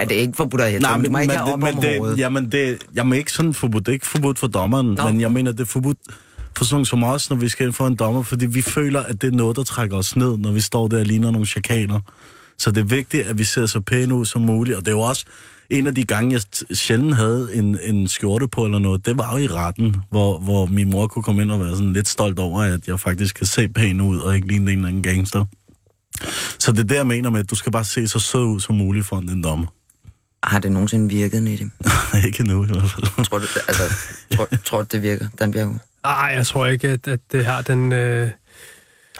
Speaker 4: Er det ikke forbudt at have Nej, men,
Speaker 6: men, det, men det, jamen, det, jamen, ikke sådan forbudt. Det er ikke forbudt for dommeren, Nå. men jeg mener, det er forbudt for sådan som os, når vi skal ind for en dommer, fordi vi føler, at det er noget, der trækker os ned, når vi står der og ligner nogle chakaner. Så det er vigtigt, at vi ser så pæne ud som muligt, og det er jo også en af de gange, jeg sjældent havde en, en skjorte på eller noget, det var jo i retten, hvor, hvor min mor kunne komme ind og være sådan lidt stolt over, at jeg faktisk kan se pæn ud, og ikke ligne en eller anden gangster. Så det er det, jeg mener med, at du skal bare se så sød ud som muligt for en dommer.
Speaker 4: Har det nogensinde virket, Nedim? [laughs]
Speaker 6: ikke nu i hvert fald.
Speaker 4: tror du, altså, tror, tror du, det virker, Dan Bjerg?
Speaker 5: Nej, jeg tror ikke, at, at det har den... Øh...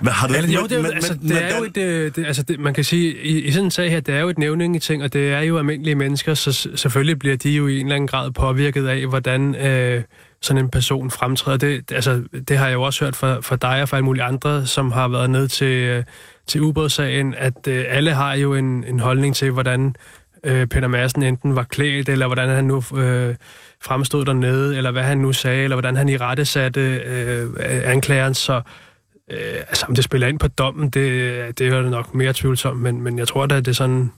Speaker 6: Men har du
Speaker 5: ikke... Jo, det er, men, altså, men, det er jo et, øh, det, altså, det, man kan sige, i, i sådan en sag her, det er jo et nævning i ting, og det er jo almindelige mennesker, så selvfølgelig bliver de jo i en eller anden grad påvirket af, hvordan øh, sådan en person fremtræder. Det, altså, det har jeg jo også hørt fra, fra dig og fra alle mulige andre, som har været ned til, øh, til ubådssagen, at øh, alle har jo en, en holdning til, hvordan øh, Peter Madsen enten var klædt, eller hvordan han nu... Øh, fremstod dernede, eller hvad han nu sagde, eller hvordan han i rette satte øh, anklageren, så øh, altså, om det spiller ind på dommen, det, det er jo nok mere tvivlsomt, men, men jeg tror da, at det sådan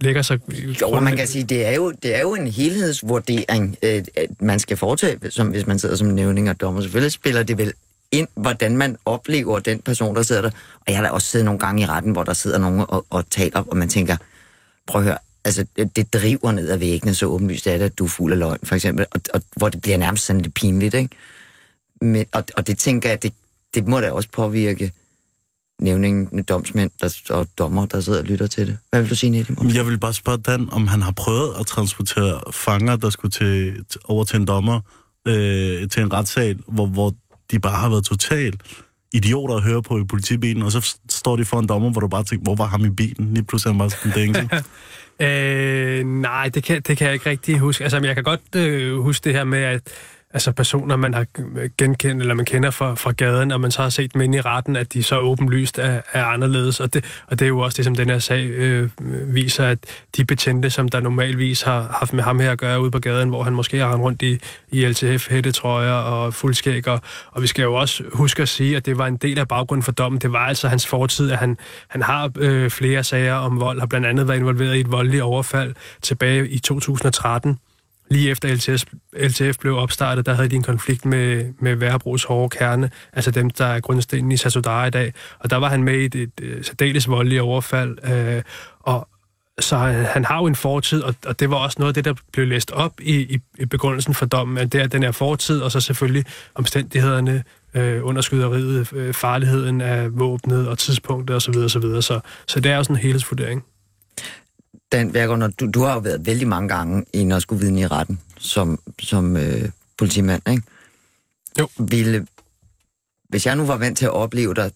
Speaker 5: ligger sig...
Speaker 4: Jo, man kan sige, det er jo, det er jo en helhedsvurdering, øh, man skal foretage, som, hvis man sidder som nævning og dommer. Selvfølgelig spiller det vel ind, hvordan man oplever den person, der sidder der. Og jeg har da også siddet nogle gange i retten, hvor der sidder nogen og, og taler, og man tænker, prøv at høre, altså, det driver ned ad væggene, så åbenlyst er det, at du er fuld af løgn, for eksempel, og, og hvor det bliver nærmest sådan lidt pinligt, ikke? Men, og, og det tænker jeg, det, det må da også påvirke nævningen med domsmænd der, og dommer, der sidder og lytter til det. Hvad vil du sige, Nedim?
Speaker 6: Jeg vil bare spørge Dan, om han har prøvet at transportere fanger, der skulle til, over til en dommer, øh, til en retssal, hvor, hvor de bare har været totalt idioter at høre på i politibilen, og så står de for en dommer, hvor du bare tænker, hvor var ham i bilen? Lige pludselig er han bare sådan, det [laughs]
Speaker 5: Øh, nej, det kan, det kan jeg ikke rigtig huske. Altså, jeg kan godt øh, huske det her med, at, altså personer, man har genkendt, eller man kender fra, fra gaden, og man så har set dem inde i retten, at de så åbenlyst er, er anderledes. Og det, og det er jo også det, som den her sag øh, viser, at de betjente, som der normalvis har haft med ham her at gøre ude på gaden, hvor han måske har rundt i, i LTF, hættetrøjer og fuldskæg. Og vi skal jo også huske at sige, at det var en del af baggrunden for dommen. Det var altså hans fortid, at han, han har øh, flere sager om vold, har blandt andet været involveret i et voldeligt overfald tilbage i 2013 lige efter LTF, LTF blev opstartet, der havde de en konflikt med, med Værbros hårde kerne, altså dem, der er grundstenen i Sasodara i dag. Og der var han med i et, et, et særdeles voldeligt overfald, øh, og så han, han har jo en fortid, og, og det var også noget af det, der blev læst op i, i, i begrundelsen for dommen, at det er den her fortid, og så selvfølgelig omstændighederne øh, under skyderiet, øh, farligheden af våbnet og tidspunktet osv. Så, så, så, så det er også en helhedsvurdering.
Speaker 4: Dan Berger, du, du har jo været vældig mange gange i at skulle vidne i retten som, som øh, politimand, ikke?
Speaker 5: Jo.
Speaker 4: Ville, hvis jeg nu var vant til at opleve dig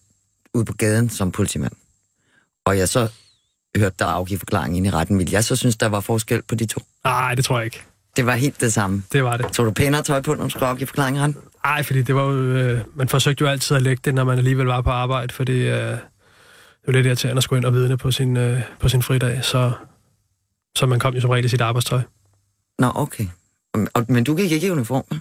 Speaker 4: ude på gaden som politimand, og jeg så hørte dig afgive forklaring ind i retten, ville jeg så synes, der var forskel på de to?
Speaker 5: Nej, det tror jeg ikke.
Speaker 4: Det var helt det samme?
Speaker 5: Det var det.
Speaker 4: Tog du pænere tøj på, når du skulle afgive forklaring i retten?
Speaker 5: Nej, fordi det var jo, øh, man forsøgte jo altid at lægge det, når man alligevel var på arbejde, fordi øh, det var lidt irriterende at skulle ind og vidne på sin, øh, på sin fridag, så så man kom jo som regel i sit arbejdstøj.
Speaker 4: Nå, okay. Men du gik ikke i uniform?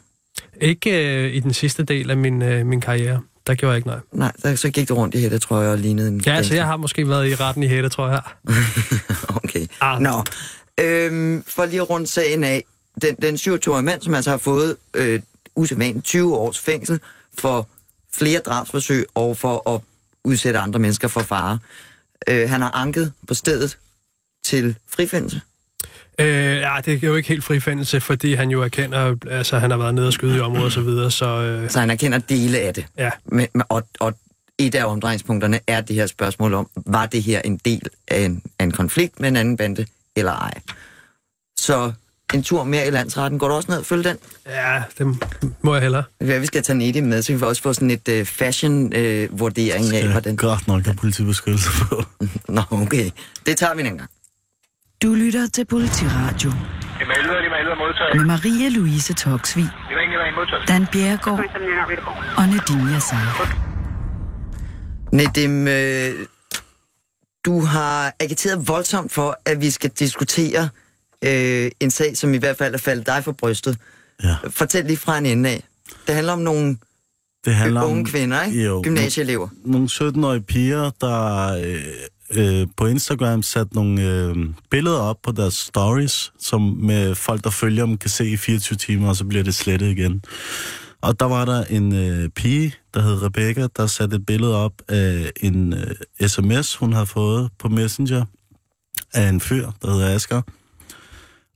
Speaker 5: Ikke øh, i den sidste del af min, øh, min karriere. Der gjorde jeg ikke nej.
Speaker 4: Nej, der, så gik du rundt i hætte, tror jeg, og lignede en...
Speaker 5: Ja, altså jeg har måske været i retten i hætte, tror jeg. [laughs]
Speaker 4: okay. Ah. Nå, øhm, for lige at runde sagen af. Den, den 27-årige mand, som altså har fået øh, usædvanligt 20 års fængsel for flere drabsforsøg og for at udsætte andre mennesker for fare. Øh, han har anket på stedet til frifindelse?
Speaker 5: Øh, ja, det er jo ikke helt frifindelse, fordi han jo erkender, altså han har været nede og skyde i området og så videre, så... Øh...
Speaker 4: Så han erkender dele af det?
Speaker 5: Ja.
Speaker 4: Men, og, og et af omdrejningspunkterne er det her spørgsmål om, var det her en del af en, af en konflikt med en anden bande, eller ej? Så en tur mere i landsretten. Går du også ned og følge den?
Speaker 5: Ja, det må jeg hellere.
Speaker 4: Ja, vi skal tage Nedi med, så vi får også få sådan et uh, fashion-vurdering uh, af, hvordan...
Speaker 6: Godt nok have politibeskyttelse på. [laughs]
Speaker 4: Nå, okay. Det tager vi en gang.
Speaker 1: Du lytter til Politiradio. Med Maria Louise Toksvig. Dan Bjergård og Nedim Yassar.
Speaker 4: Nedim, øh, du har agiteret voldsomt for, at vi skal diskutere øh, en sag, som i hvert fald er faldet dig for brystet.
Speaker 6: Ja.
Speaker 4: Fortæl lige fra en ende af. Det handler om nogle
Speaker 6: det handler
Speaker 4: unge
Speaker 6: om,
Speaker 4: kvinder, ikke?
Speaker 6: Jo,
Speaker 4: Gymnasieelever.
Speaker 6: Nogle 17-årige piger, der øh, øh, på Instagram sat nogle øh, billeder op på deres stories, som med folk, der følger dem, kan se i 24 timer, og så bliver det slettet igen. Og der var der en øh, pige, der hed Rebecca, der satte et billede op af en øh, sms, hun havde fået på Messenger, af en fyr, der hedder Asger.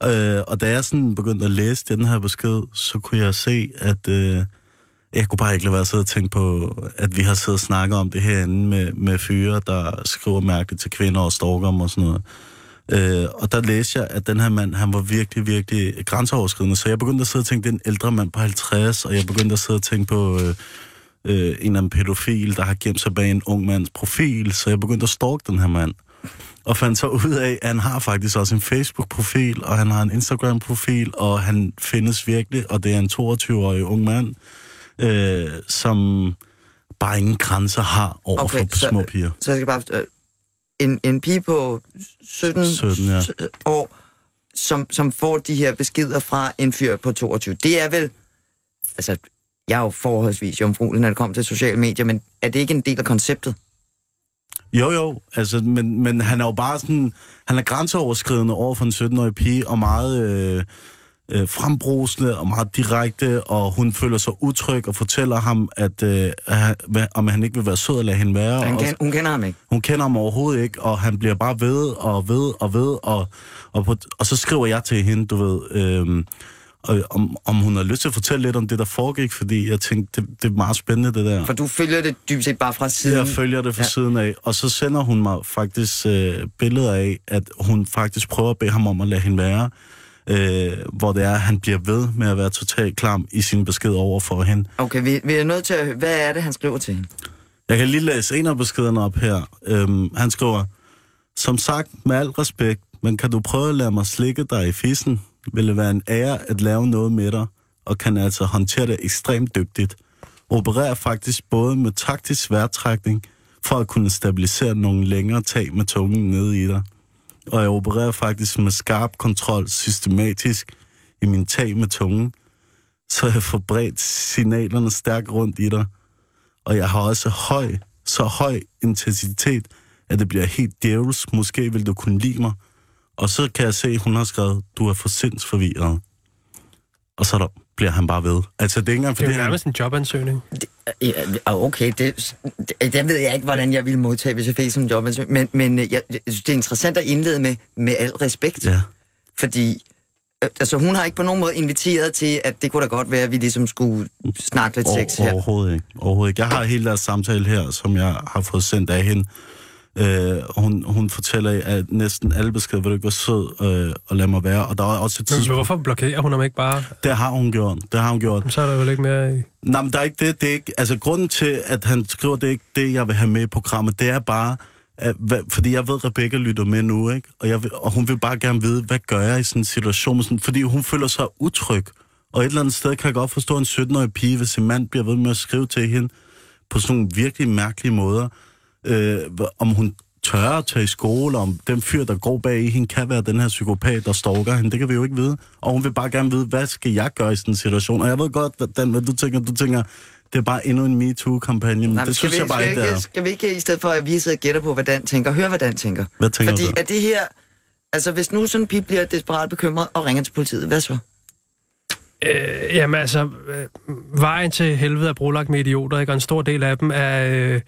Speaker 6: Øh, og da jeg sådan begyndte at læse den her besked, så kunne jeg se, at... Øh, jeg kunne bare ikke lade være at sidde og tænke på, at vi har siddet og snakket om det herinde med, med fyre, der skriver mærkeligt til kvinder og stalker dem og sådan noget. Øh, og der læste jeg, at den her mand, han var virkelig, virkelig grænseoverskridende. Så jeg begyndte at sidde og tænke, det er en ældre mand på 50, og jeg begyndte at sidde og tænke på øh, øh, en eller anden pædofil, der har gemt sig bag en ung mands profil. Så jeg begyndte at stalke den her mand. Og fandt så ud af, at han har faktisk også en Facebook-profil, og han har en Instagram-profil, og han findes virkelig, og det er en 22-årig ung mand, øh, som bare ingen grænser har over okay, for så, små piger.
Speaker 4: Så jeg skal bare... Øh, en, en pige på 17,
Speaker 6: 17 ja.
Speaker 4: år, som, som får de her beskeder fra en fyr på 22. Det er vel... Altså, jeg er jo forholdsvis jomfruelig, når det kommer til sociale medier, men er det ikke en del af konceptet?
Speaker 6: Jo, jo, altså, men, men han er jo bare sådan, han er grænseoverskridende over for en 17-årig pige, og meget øh, øh, frembrusende og meget direkte, og hun føler sig utryg og fortæller ham, at, øh, at, om han ikke vil være sød at lade hende være.
Speaker 4: Han
Speaker 6: kan,
Speaker 4: hun kender ham ikke?
Speaker 6: Hun kender ham overhovedet ikke, og han bliver bare ved og ved og ved, og, og, på, og så skriver jeg til hende, du ved... Øh, om, om hun har lyst til at fortælle lidt om det, der foregik, fordi jeg tænkte, det, det er meget spændende, det der.
Speaker 4: For du følger det dybest set bare fra siden?
Speaker 6: Jeg følger det fra ja. siden af, og så sender hun mig faktisk øh, billeder af, at hun faktisk prøver at bede ham om at lade hende være, øh, hvor det er, at han bliver ved med at være totalt klam i sin besked over for hende.
Speaker 4: Okay, vi, vi er nødt til at Hvad er det, han skriver til hende?
Speaker 6: Jeg kan lige læse en af beskederne op her. Øhm, han skriver, Som sagt, med al respekt, men kan du prøve at lade mig slikke dig i fissen? Vil det være en ære at lave noget med dig? og kan altså håndtere det ekstremt dygtigt. Opererer faktisk både med taktisk sværtrækning, for at kunne stabilisere nogle længere tag med tungen nede i dig. Og jeg opererer faktisk med skarp kontrol systematisk i min tag med tungen, så jeg får bredt signalerne stærkt rundt i dig. Og jeg har også høj, så høj intensitet, at det bliver helt djævelsk. Måske vil du kunne lide mig. Og så kan jeg se, at hun har skrevet, du er for sindsforvirret. Og så der, bliver han bare ved. Altså, det er ikke engang
Speaker 5: fordi... Det er jo nærmest en jobansøgning.
Speaker 4: Det, ja, okay, det, det, det ved jeg ikke, hvordan jeg ville modtage, hvis jeg fik sådan en jobansøgning. Men, men jeg, jeg synes, det er interessant at indlede med, med al respekt.
Speaker 6: Ja.
Speaker 4: Fordi øh, altså, hun har ikke på nogen måde inviteret til, at det kunne da godt være, at vi ligesom skulle snakke lidt sex her.
Speaker 6: Overhovedet ikke. Overhovedet ikke. Jeg har hele deres samtale her, som jeg har fået sendt af hende. Øh, hun, hun fortæller, at næsten alle beskeder vil du ikke være sød øh, og lade mig være. Og der er også et
Speaker 5: tidspunkt... Men hvorfor blokerer hun ham ikke bare?
Speaker 6: Det har hun gjort. Det har hun gjort.
Speaker 5: Men så er der vel ikke mere i...
Speaker 6: Nej, men der er ikke det. det er ikke, altså, grunden til, at han skriver, det er ikke det, jeg vil have med i programmet. Det er bare, at, hvad, fordi jeg ved, at Rebecca lytter med nu, ikke? Og, jeg vil, og hun vil bare gerne vide, hvad gør jeg i sådan en situation? Sådan, fordi hun føler sig utryg. Og et eller andet sted kan jeg godt forstå en 17-årig pige, hvis en mand bliver ved med at skrive til hende på sådan nogle virkelig mærkelige måder, øh, om hun tør at tage i skole, om den fyr, der går bag i hende, kan være den her psykopat, der stalker hende. Det kan vi jo ikke vide. Og hun vil bare gerne vide, hvad skal jeg gøre i sådan en situation? Og jeg ved godt, Dan, hvad du tænker. Du tænker, det er bare endnu en MeToo-kampagne, men Nej, det synes vi, jeg bare ikke,
Speaker 4: er. Skal vi ikke, i stedet for at vi sidder og gætter på, hvad Dan tænker, høre, hvad Dan tænker?
Speaker 6: Hvad tænker
Speaker 4: Fordi
Speaker 6: du?
Speaker 4: er det her... Altså, hvis nu sådan en pige bliver desperat bekymret og ringer til politiet, hvad så?
Speaker 5: Øh, jamen altså, øh, vejen til helvede er brolagt med idioter, ikke? og en stor del af dem er, øh,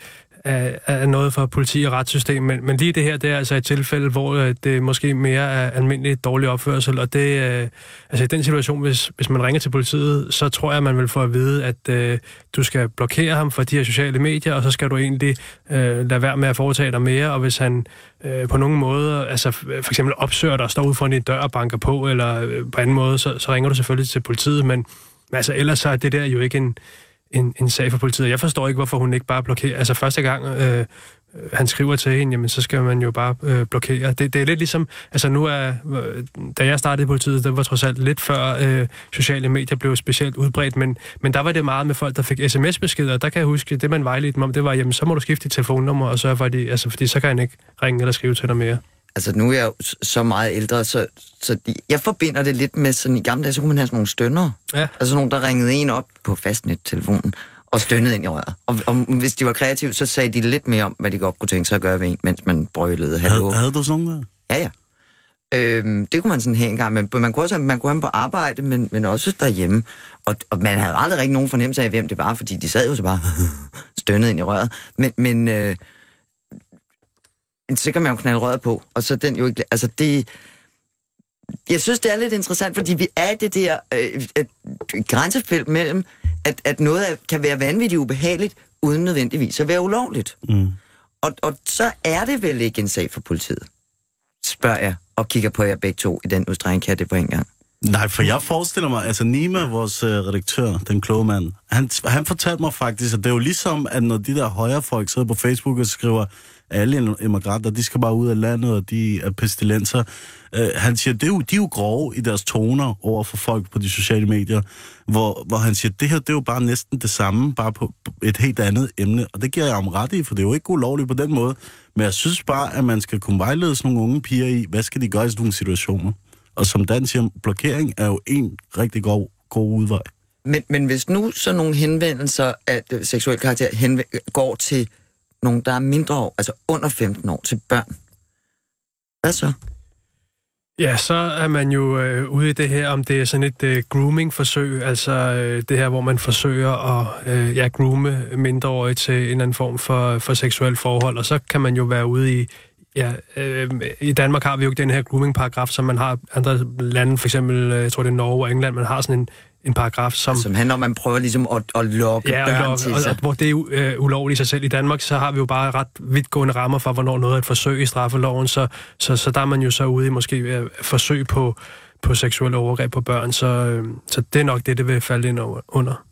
Speaker 5: er, er noget for politi og retssystem, men, men lige det her, det er altså et tilfælde, hvor øh, det måske mere er almindelig dårlig opførsel, og det, øh, altså i den situation, hvis, hvis man ringer til politiet, så tror jeg, man vil få at vide, at øh, du skal blokere ham for de her sociale medier, og så skal du egentlig øh, lade være med at foretage dig mere, og hvis han øh, på nogen måde, altså øh, for eksempel opsøger dig og står ude foran din dør og banker på, eller øh, på anden måde, så, så ringer du selvfølgelig til politiet, men, men altså ellers så er det der jo ikke en en, en sag for politiet. Jeg forstår ikke, hvorfor hun ikke bare blokerer. Altså første gang, øh, øh, han skriver til hende, jamen så skal man jo bare øh, blokere. Det, det er lidt ligesom, altså nu er, øh, da jeg startede i politiet, det var trods alt lidt før øh, sociale medier blev specielt udbredt, men, men der var det meget med folk, der fik sms-beskeder. Der kan jeg huske, det man vejledte dem om, det var, jamen så må du skifte dit telefonnummer, og så for, de, altså, fordi så kan han ikke ringe eller skrive til dig mere.
Speaker 4: Altså nu er jeg jo så meget ældre, så, så de, jeg forbinder det lidt med sådan, i gamle dage, så kunne man have sådan nogle stønner.
Speaker 5: Ja.
Speaker 4: Altså nogen, der ringede en op på fastnet-telefonen og stønnede ind i røret. Og, og hvis de var kreative, så sagde de lidt mere om, hvad de godt kunne tænke sig at gøre ved en, mens man brølede.
Speaker 6: Havde, havde du sådan noget?
Speaker 4: Ja, ja. Øhm, det kunne man sådan have en gang, men man kunne også man kunne have på arbejde, men, men også derhjemme. Og, og man havde aldrig rigtig nogen fornemmelse af, hvem det var, fordi de sad jo så bare [laughs] stønnede ind i røret. Men, men øh, så kan man jo knalde røret på, og så den jo ikke... Altså det... Jeg synes, det er lidt interessant, fordi vi er det der øh, grænsefelt mellem, at, at noget er, kan være vanvittigt ubehageligt, uden nødvendigvis at være ulovligt.
Speaker 6: Mm.
Speaker 4: Og, og så er det vel ikke en sag for politiet, spørger jeg, og kigger på jer begge to i den udstrækning, kan det på en gang.
Speaker 6: Nej, for jeg forestiller mig, altså Nima, vores uh, redaktør, den kloge mand, han, han fortalte mig faktisk, at det er jo ligesom, at når de der højre folk sidder på Facebook og skriver, alle immigranter, de skal bare ud af landet, og de er pestilenser. Øh, han siger, det er jo, de er jo grove i deres toner over for folk på de sociale medier, hvor, hvor han siger, det her det er jo bare næsten det samme, bare på et helt andet emne, og det giver jeg om ret i, for det er jo ikke ulovligt på den måde, men jeg synes bare, at man skal kunne vejlede sådan nogle unge piger i, hvad skal de gøre i sådan nogle situationer? Og som Dan siger, blokering er jo en rigtig god, god udvej.
Speaker 4: Men, men hvis nu sådan nogle henvendelser af seksuel karakter henv- går til nogen, der er mindre år, altså under 15 år, til børn, hvad så?
Speaker 5: Ja, så er man jo øh, ude i det her, om det er sådan et øh, grooming-forsøg, altså øh, det her, hvor man forsøger at øh, ja, groome mindreårige til en eller anden form for, for seksuel forhold, og så kan man jo være ude i, Ja, øh, i Danmark har vi jo ikke den her grooming-paragraf, som man har andre lande, for eksempel, øh, jeg tror det er Norge og England, man har sådan en, en paragraf, som...
Speaker 4: Som handler om, at man prøver ligesom at, at lokke
Speaker 5: ja,
Speaker 4: børn
Speaker 5: lokke,
Speaker 4: til sig.
Speaker 5: Og, hvor det er øh, ulovligt i sig selv. I Danmark, så har vi jo bare ret vidtgående rammer for, hvornår noget er et forsøg i straffeloven, så, så, så der er man jo så ude i måske øh, forsøg på, på seksuelle overgreb på børn, så, øh, så det er nok det, det vil falde ind under.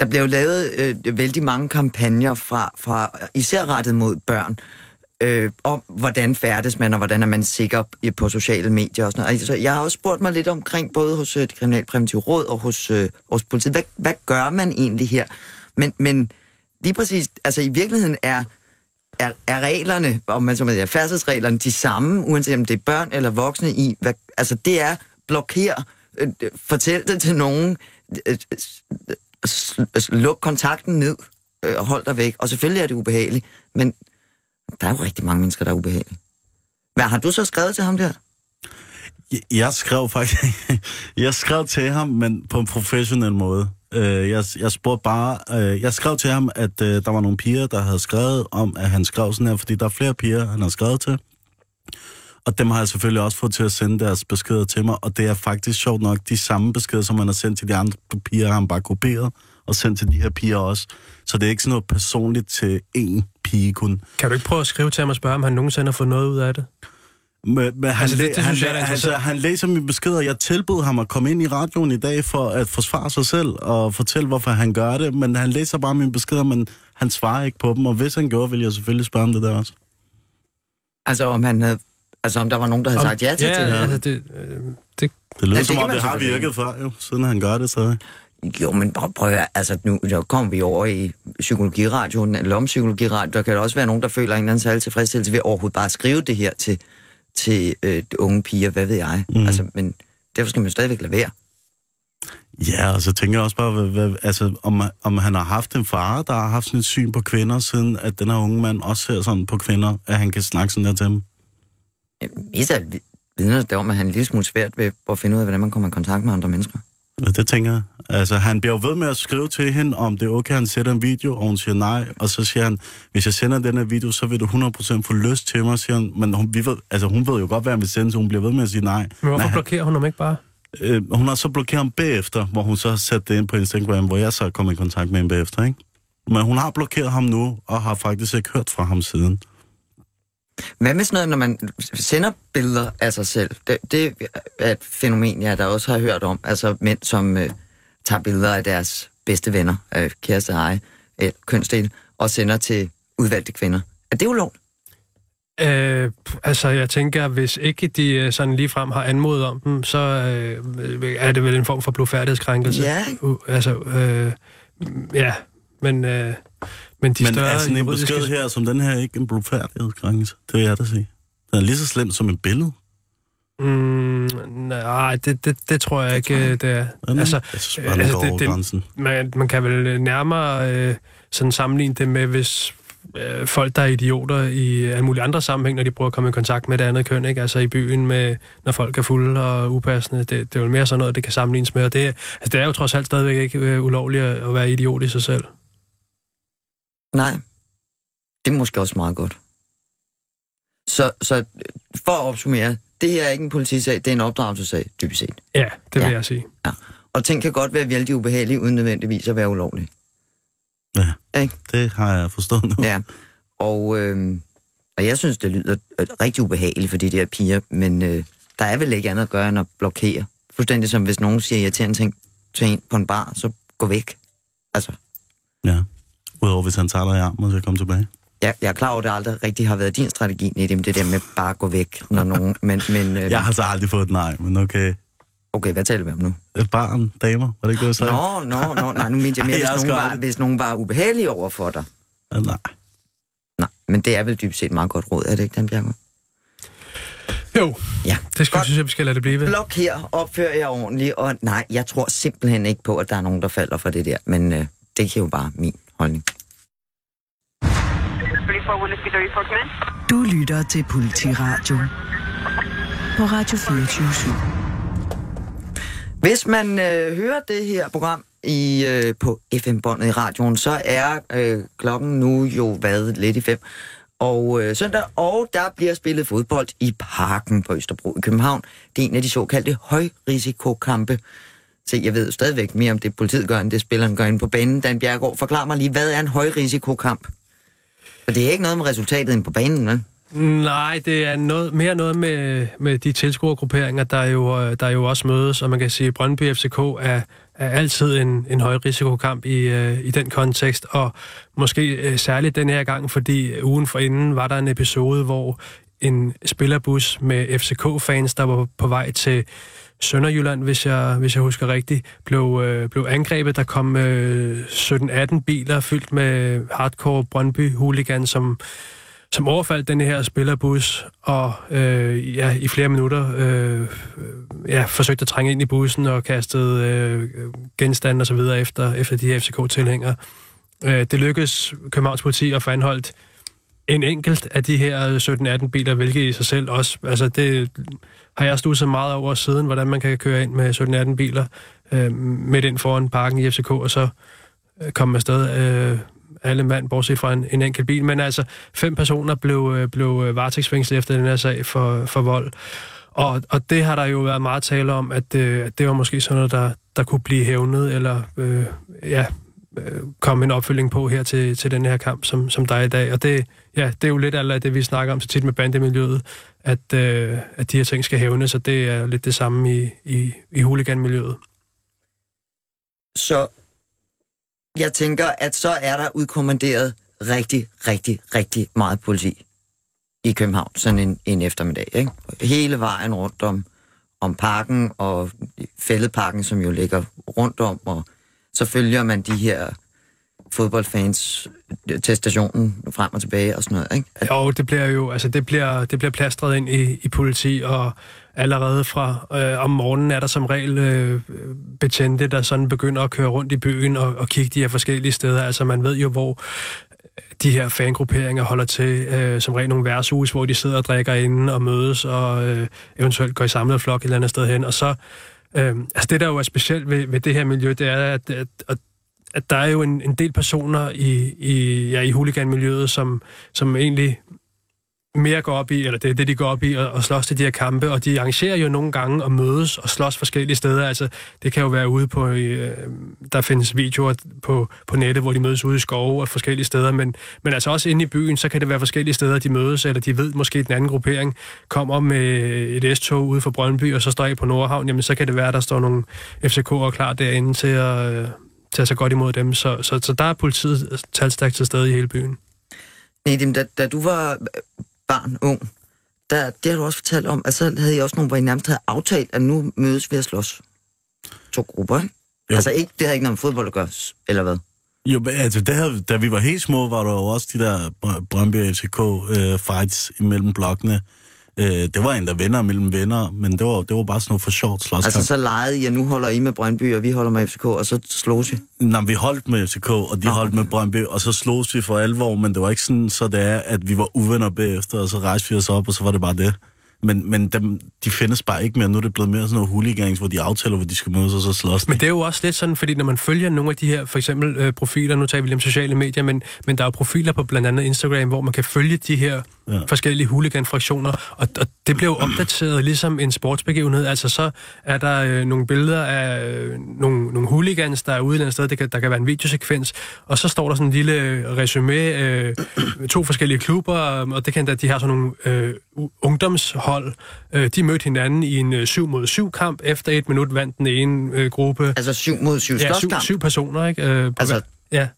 Speaker 4: Der jo lavet øh, vældig mange kampagner fra, fra især rettet mod børn, øh, om, hvordan færdes man, og hvordan er man sikker på sociale medier og sådan noget. Altså, jeg har også spurgt mig lidt omkring, både hos øh, det kriminalpræventive råd og hos, øh, hos politiet, hvad, hvad gør man egentlig her? Men, men lige præcis, altså i virkeligheden er, er, er reglerne, om man så må sige, færdselsreglerne, de samme, uanset om det er børn eller voksne i, hvad, altså det er blokere, øh, fortæl det til nogen, øh, øh, øh, øh, luk kontakten ned, øh, og hold dig væk. Og selvfølgelig er det ubehageligt, men der er jo rigtig mange mennesker, der er ubehagelige. Hvad har du så skrevet til ham der?
Speaker 6: Jeg, jeg skrev faktisk... [laughs] jeg skrev til ham, men på en professionel måde. Øh, jeg, jeg spurgte bare... Øh, jeg skrev til ham, at øh, der var nogle piger, der havde skrevet om, at han skrev sådan her, fordi der er flere piger, han har skrevet til. Og dem har jeg selvfølgelig også fået til at sende deres beskeder til mig, og det er faktisk sjovt nok de samme beskeder, som han har sendt til de andre piger, har han bare kopieret og sendt til de her piger også. Så det er ikke sådan noget personligt til én pige kun.
Speaker 5: Kan du ikke prøve at skrive til ham og spørge, om han nogensinde har fået noget ud af det?
Speaker 6: Men, men han, altså, det, det han, jeg, altså, han læser mine beskeder. Jeg tilbød ham at komme ind i radioen i dag for at forsvare sig selv og fortælle, hvorfor han gør det. Men han læser bare mine beskeder, men han svarer ikke på dem. Og hvis han gjorde, ville jeg selvfølgelig spørge om det der også.
Speaker 4: Altså om han havde Altså om der var nogen, der havde om, sagt ja til
Speaker 5: ja,
Speaker 4: det?
Speaker 5: Ja, altså det, øh,
Speaker 6: det... Det lyder ja, som om, det har virket før, jo, siden han gør det, så...
Speaker 4: Jo, men prøv, prøv at altså nu der kommer vi over i psykologiradioen, eller om psykologiradio. Der kan der også være nogen, der føler en eller anden særlig tilfredsstillelse ved overhovedet bare at skrive det her til, til øh, unge piger, hvad ved jeg. Mm. Altså, men derfor skal man stadigvæk lade være.
Speaker 6: Ja, og så tænker jeg også bare, hvad, hvad, altså, om, om han har haft en far, der har haft sådan et syn på kvinder, siden at den her unge mand også ser sådan på kvinder, at han kan snakke sådan der til dem.
Speaker 4: Mest af vidner det om, at han er lille smule svært ved at finde ud af, hvordan man kommer i kontakt med andre mennesker.
Speaker 6: Det tænker jeg. Altså, han bliver jo ved med at skrive til hende, om det er okay, han sætter en video, og hun siger nej. Og så siger han, hvis jeg sender den her video, så vil du 100% få lyst til mig, siger han. Men hun, vi ved, altså, hun ved jo godt, hvad han vil sende, så hun bliver ved med at sige nej.
Speaker 5: Men hvorfor nej, blokerer hun ham ikke bare?
Speaker 6: Øh, hun har så blokeret ham bagefter, hvor hun så har sat det ind på Instagram, hvor jeg så er kommet i kontakt med hende bagefter, ikke? Men hun har blokeret ham nu, og har faktisk ikke hørt fra ham siden.
Speaker 4: Hvad med sådan noget, når man sender billeder af sig selv? Det, det er et fænomen, jeg der også har hørt om. Altså mænd, som øh, tager billeder af deres bedste venner, øh, kæreste ej, øh, kønsdel, og sender til udvalgte kvinder. Er det ulovligt?
Speaker 5: Øh, altså, jeg tænker, hvis ikke de øh, sådan lige frem har anmodet om dem, så øh, er det vel en form for blodfærdighedskrænkelse.
Speaker 4: Ja.
Speaker 5: Uh, altså, øh, ja, men... Øh, men, de
Speaker 6: Men er sådan en besked her, som den her, ikke en blodfærdighedskrænkelse? Det vil jeg da sige. Den er lige så slem som en billede.
Speaker 5: Mm, nej, det, det, det tror jeg det ikke, det er.
Speaker 6: Ja, altså, jeg synes bare, altså, det, det,
Speaker 5: man, man kan vel nærmere øh, sådan sammenligne det med, hvis øh, folk, der er idioter i alle mulige andre sammenhæng, når de prøver at komme i kontakt med det andet køn, ikke? altså i byen, med, når folk er fulde og upassende. Det, det er jo mere sådan noget, det kan sammenlignes med. Og det, altså, det er jo trods alt stadigvæk ikke øh, ulovligt at være idiot i sig selv.
Speaker 4: Nej, det er måske også meget godt. Så, så for at opsummere, det her er ikke en politisag, det er en opdragelsesag, dybest set.
Speaker 5: Ja, det vil ja. jeg sige.
Speaker 4: Ja. Og ting kan godt være vældig ubehagelige, uden nødvendigvis at være ulovlige.
Speaker 6: Ja, ikke? det har jeg forstået nu.
Speaker 4: Ja, og, øh, og jeg synes, det lyder rigtig ubehageligt for de der piger, men øh, der er vel ikke andet at gøre end at blokere. Fuldstændig som hvis nogen siger irriterende ting til en på en bar, så gå væk. Altså.
Speaker 6: Ja. Udover hvis han tager dig i armen, og så kommer tilbage.
Speaker 4: Ja, jeg er klar over, at det aldrig rigtig har været din strategi, i det der med bare at gå væk, når nogen... Men, men,
Speaker 6: øh, jeg har så aldrig fået et nej, men okay.
Speaker 4: Okay, hvad taler vi om nu?
Speaker 6: Et barn, damer, var det ikke det, sagde?
Speaker 4: Nå, nå, nå, nej, nu mente jeg mere, [laughs] hvis, nogen var, hvis nogen var ubehagelige over for dig.
Speaker 6: Ja, nej.
Speaker 4: Nej, men det er vel dybest set meget godt råd, er det ikke, Dan Bjerg?
Speaker 5: Jo,
Speaker 4: ja.
Speaker 5: det skal, synes jeg, vi skal lade det blive ved.
Speaker 4: Blok her, opfører jeg ordentligt, og nej, jeg tror simpelthen ikke på, at der er nogen, der falder for det der, men øh, det er jo bare min holdning.
Speaker 1: Du lytter til Politiradio på Radio 24
Speaker 4: Hvis man øh, hører det her program i øh, på FM-båndet i radioen, så er øh, klokken nu jo været lidt i fem. Og øh, søndag, og der bliver spillet fodbold i parken på Østerbro i København. Det er en af de såkaldte højrisikokampe. Se, jeg ved stadigvæk mere om det, politiet gør, end det spilleren gør inde på banen. Dan Bjergård, forklar mig lige, hvad er en højrisikokamp? For det er ikke noget med resultatet inde på banen, vel?
Speaker 5: Nej, det er noget, mere noget med, med de tilskuergrupperinger, der jo, øh, der jo også mødes, og man kan sige, at Brøndby FCK er, er altid en, en høj risikokamp i, øh, i den kontekst, og måske øh, særligt den her gang, fordi ugen for inden var der en episode, hvor en spillerbus med FCK-fans, der var på vej til Sønderjylland, hvis jeg, hvis jeg husker rigtigt, blev, øh, blev angrebet. Der kom øh, 17-18 biler fyldt med hardcore Brøndby-hooligan, som som overfaldt den her spillerbus, og øh, ja, i flere minutter øh, ja, forsøgte at trænge ind i bussen og kastede øh, genstande og videre efter, efter de her FCK-tilhængere. Øh, det lykkedes Københavns politi at få anholdt en enkelt af de her 17-18 biler, hvilket i sig selv også, altså det har jeg så meget over siden, hvordan man kan køre ind med 17-18 biler øh, midt ind foran parken i FCK, og så øh, komme afsted øh, alle mand, bortset fra en, en enkelt bil. Men altså, fem personer blev, øh, blev øh, varetægtsfængslet efter den her sag for, for vold. Og, og det har der jo været meget tale om, at, øh, at det var måske sådan noget, der, der kunne blive hævnet, eller øh, ja, øh, komme en opfølging på her til, til den her kamp, som, som der er i dag. Og det, ja, det er jo lidt af det, vi snakker om så tit med bandemiljøet, at, øh, at de her ting skal hævnes, og det er lidt det samme i, i, i huliganmiljøet.
Speaker 4: Så jeg tænker, at så er der udkommanderet rigtig, rigtig, rigtig meget politi i København, sådan en, en eftermiddag. Ikke? Hele vejen rundt om, om parken og fældeparken, som jo ligger rundt om, og så følger man de her fodboldfans øh, til stationen frem og tilbage og sådan noget, ikke?
Speaker 5: Jo, det bliver jo, altså det bliver, det bliver plastret ind i, i politi, og allerede fra øh, om morgenen er der som regel øh, betjente, der sådan begynder at køre rundt i byen og, og kigge de her forskellige steder. Altså man ved jo, hvor øh, de her fangrupperinger holder til, øh, som regel nogle værtshus, hvor de sidder og drikker inden og mødes og øh, eventuelt går i samlet flok et eller andet sted hen. Og så, øh, altså det der jo er specielt ved, ved det her miljø, det er, at, at, at at der er jo en, en del personer i, i, ja, i huliganmiljøet, som, som egentlig mere går op i, eller det er det, de går op i, og, og slås til de her kampe, og de arrangerer jo nogle gange at mødes og slås forskellige steder. Altså, det kan jo være ude på, øh, der findes videoer på, på nettet, hvor de mødes ude i skove og forskellige steder, men, men altså også inde i byen, så kan det være forskellige steder, de mødes, eller de ved måske, at den anden gruppering kommer med et S-tog ude for Brøndby, og så står I på Nordhavn, jamen så kan det være, at der står nogle FCK'er klar derinde til at, øh, øh, tage sig godt imod dem. Så, så, så der er politiet talstærkt til stede i hele byen.
Speaker 4: Nedim, da, da du var barn, ung, der, det har du også fortalt om, at så havde I også nogle, hvor I nærmest havde aftalt, at nu mødes vi at slås. To grupper, ikke? Jo. Altså ikke, det havde ikke noget med fodbold at gøre, eller hvad?
Speaker 6: Jo, altså, det havde, da vi var helt små, var der jo også de der Brøndby FCK øh, fights imellem blokkene. Øh, det var en, der venner mellem venner, men det var, det var bare sådan noget for sjovt slåskamp.
Speaker 4: Altså så legede at nu holder I med Brøndby, og vi holder med FCK, og så slås I?
Speaker 6: Nej, vi holdt med FCK, og de oh, holdt med Brøndby, og så slås vi for alvor, men det var ikke sådan, så det er, at vi var uvenner bagefter, og så rejste vi os op, og så var det bare det. Men, men dem, de findes bare ikke mere. Nu er det blevet mere sådan noget hooligans, hvor de aftaler, hvor de skal mødes og så slås.
Speaker 5: Men det er jo også lidt sådan, fordi når man følger nogle af de her, for eksempel øh, profiler, nu tager vi lige om sociale medier, men, men der er jo profiler på blandt andet Instagram, hvor man kan følge de her ja. forskellige hooligan-fraktioner, og, og det bliver jo opdateret ligesom en sportsbegivenhed. Altså så er der øh, nogle billeder af øh, nogle, nogle hooligans, der er ude et eller andet sted, det kan, der kan være en videosekvens, og så står der sådan en lille resume, øh, to forskellige klubber, og det kan da, de har sådan nogle øh, ungdomshold. Øh, de mødte hinanden i en 7 øh, mod 7 kamp. Efter et minut vandt den ene øh, gruppe.
Speaker 4: Altså 7 mod 7
Speaker 5: ja, syv, syv personer, ikke? Øh, altså... Ja.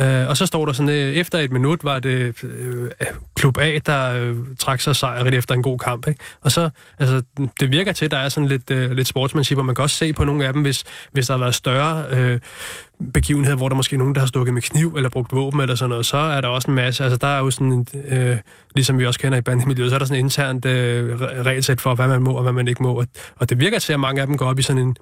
Speaker 5: Uh, og så står der sådan, uh, efter et minut var det uh, klub A, der uh, trak sig sejrigt efter en god kamp. Ikke? Og så, altså, det virker til, at der er sådan lidt, uh, lidt sportsmanship, og man kan også se på nogle af dem, hvis, hvis der har været større uh, begivenheder, hvor der måske er nogen, der har stukket med kniv eller brugt våben eller sådan noget, så er der også en masse, altså der er jo sådan, en, uh, ligesom vi også kender i bandemiljøet, så er der sådan en internt uh, regelsæt for, hvad man må og hvad man ikke må. Og, og det virker til, at mange af dem går op i sådan en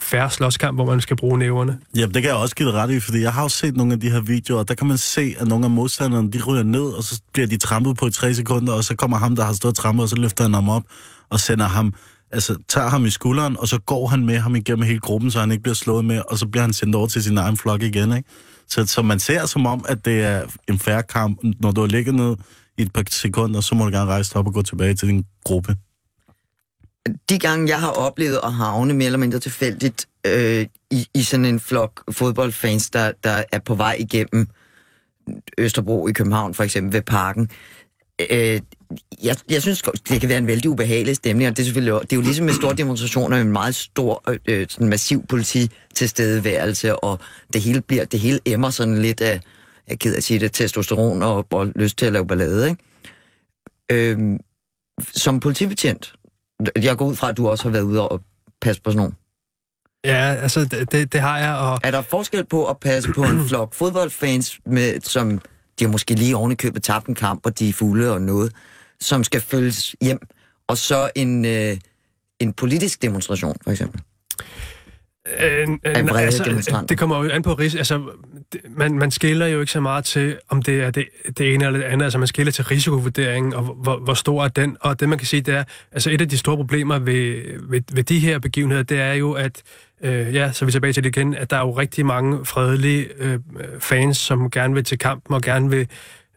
Speaker 5: færre slåskamp, hvor man skal bruge næverne.
Speaker 6: Ja, det kan jeg også give det ret i, fordi jeg har jo set nogle af de her videoer, og der kan man se, at nogle af modstanderne, de ryger ned, og så bliver de trampet på i tre sekunder, og så kommer ham, der har stået trampet, og så løfter han ham op og sender ham, altså tager ham i skulderen, og så går han med ham igennem hele gruppen, så han ikke bliver slået med, og så bliver han sendt over til sin egen flok igen, ikke? Så, så man ser som om, at det er en færre kamp. Når du ligger ned i et par sekunder, så må du gerne rejse op og gå tilbage til din gruppe
Speaker 4: de gange, jeg har oplevet at havne mere eller mindre tilfældigt øh, i, i sådan en flok fodboldfans, der, der er på vej igennem Østerbro i København, for eksempel ved parken, øh, jeg, jeg synes, det kan være en vældig ubehagelig stemning, og det er selvfølgelig det er jo ligesom med store demonstrationer, en meget stor, øh, øh sådan massiv politi tilstedeværelse, og det hele bliver, det hele emmer sådan lidt af, jeg er ked af at sige det, testosteron og, og lyst til at lave ballade, ikke? Øh, som politibetjent, jeg går ud fra, at du også har været ude og passe på sådan nogen.
Speaker 5: Ja, altså, det, det har jeg, og...
Speaker 4: Er der forskel på at passe på en [clears throat] flok fodboldfans, med, som de har måske lige oven i købet tabt en kamp, og de er fulde og noget, som skal følges hjem, og så en, øh, en politisk demonstration, for eksempel?
Speaker 5: Øh, øh, altså, det kommer jo an på ris. Altså, man, man skiller jo ikke så meget til, om det er det, det ene eller det andet. Altså, man skiller til risikovurderingen, og hvor, hvor stor er den. Og det, man kan sige, det er, altså et af de store problemer ved, ved, ved de her begivenheder, det er jo, at øh, ja, så vi tilbage til det igen, at der er jo rigtig mange fredelige øh, fans, som gerne vil til kampen og gerne vil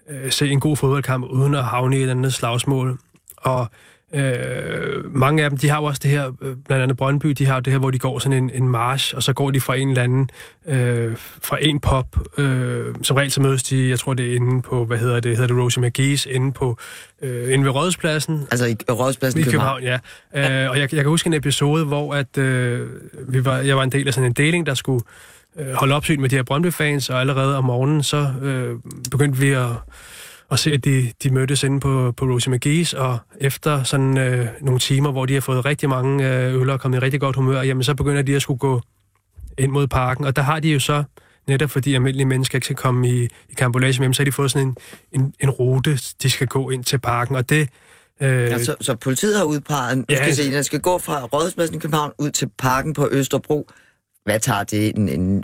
Speaker 5: øh, se en god fodboldkamp, uden at havne i et andet slagsmål. Og Øh, mange af dem, de har jo også det her, øh, blandt andet Brøndby, de har det her, hvor de går sådan en, en march, og så går de fra en eller anden, øh, fra en pop. Øh, som regel så mødes de, jeg tror det er inde på, hvad hedder det, hedder det Rosie McGee's, inde på, øh, inde ved Rådhuspladsen.
Speaker 4: Altså i Rådhuspladsen i
Speaker 5: København? København ja. Øh, og jeg, jeg kan huske en episode, hvor at, øh, vi var, jeg var en del af sådan en deling, der skulle øh, holde opsyn med de her Brøndby-fans, og allerede om morgenen, så øh, begyndte vi at og se, at de, de mødtes inde på, på Rosie McGee's, og efter sådan øh, nogle timer, hvor de har fået rigtig mange øh, øl og kommet i rigtig godt humør, jamen så begynder de at skulle gå ind mod parken, og der har de jo så, netop fordi almindelige mennesker ikke skal komme i, i kambolage med så har de fået sådan en, en, en rute, de skal gå ind til parken, og det...
Speaker 4: Øh, ja, så, så politiet har udpeget, ja, skal se, den skal gå fra Rådhuspladsen i København ud til parken på Østerbro, hvad tager det? En, en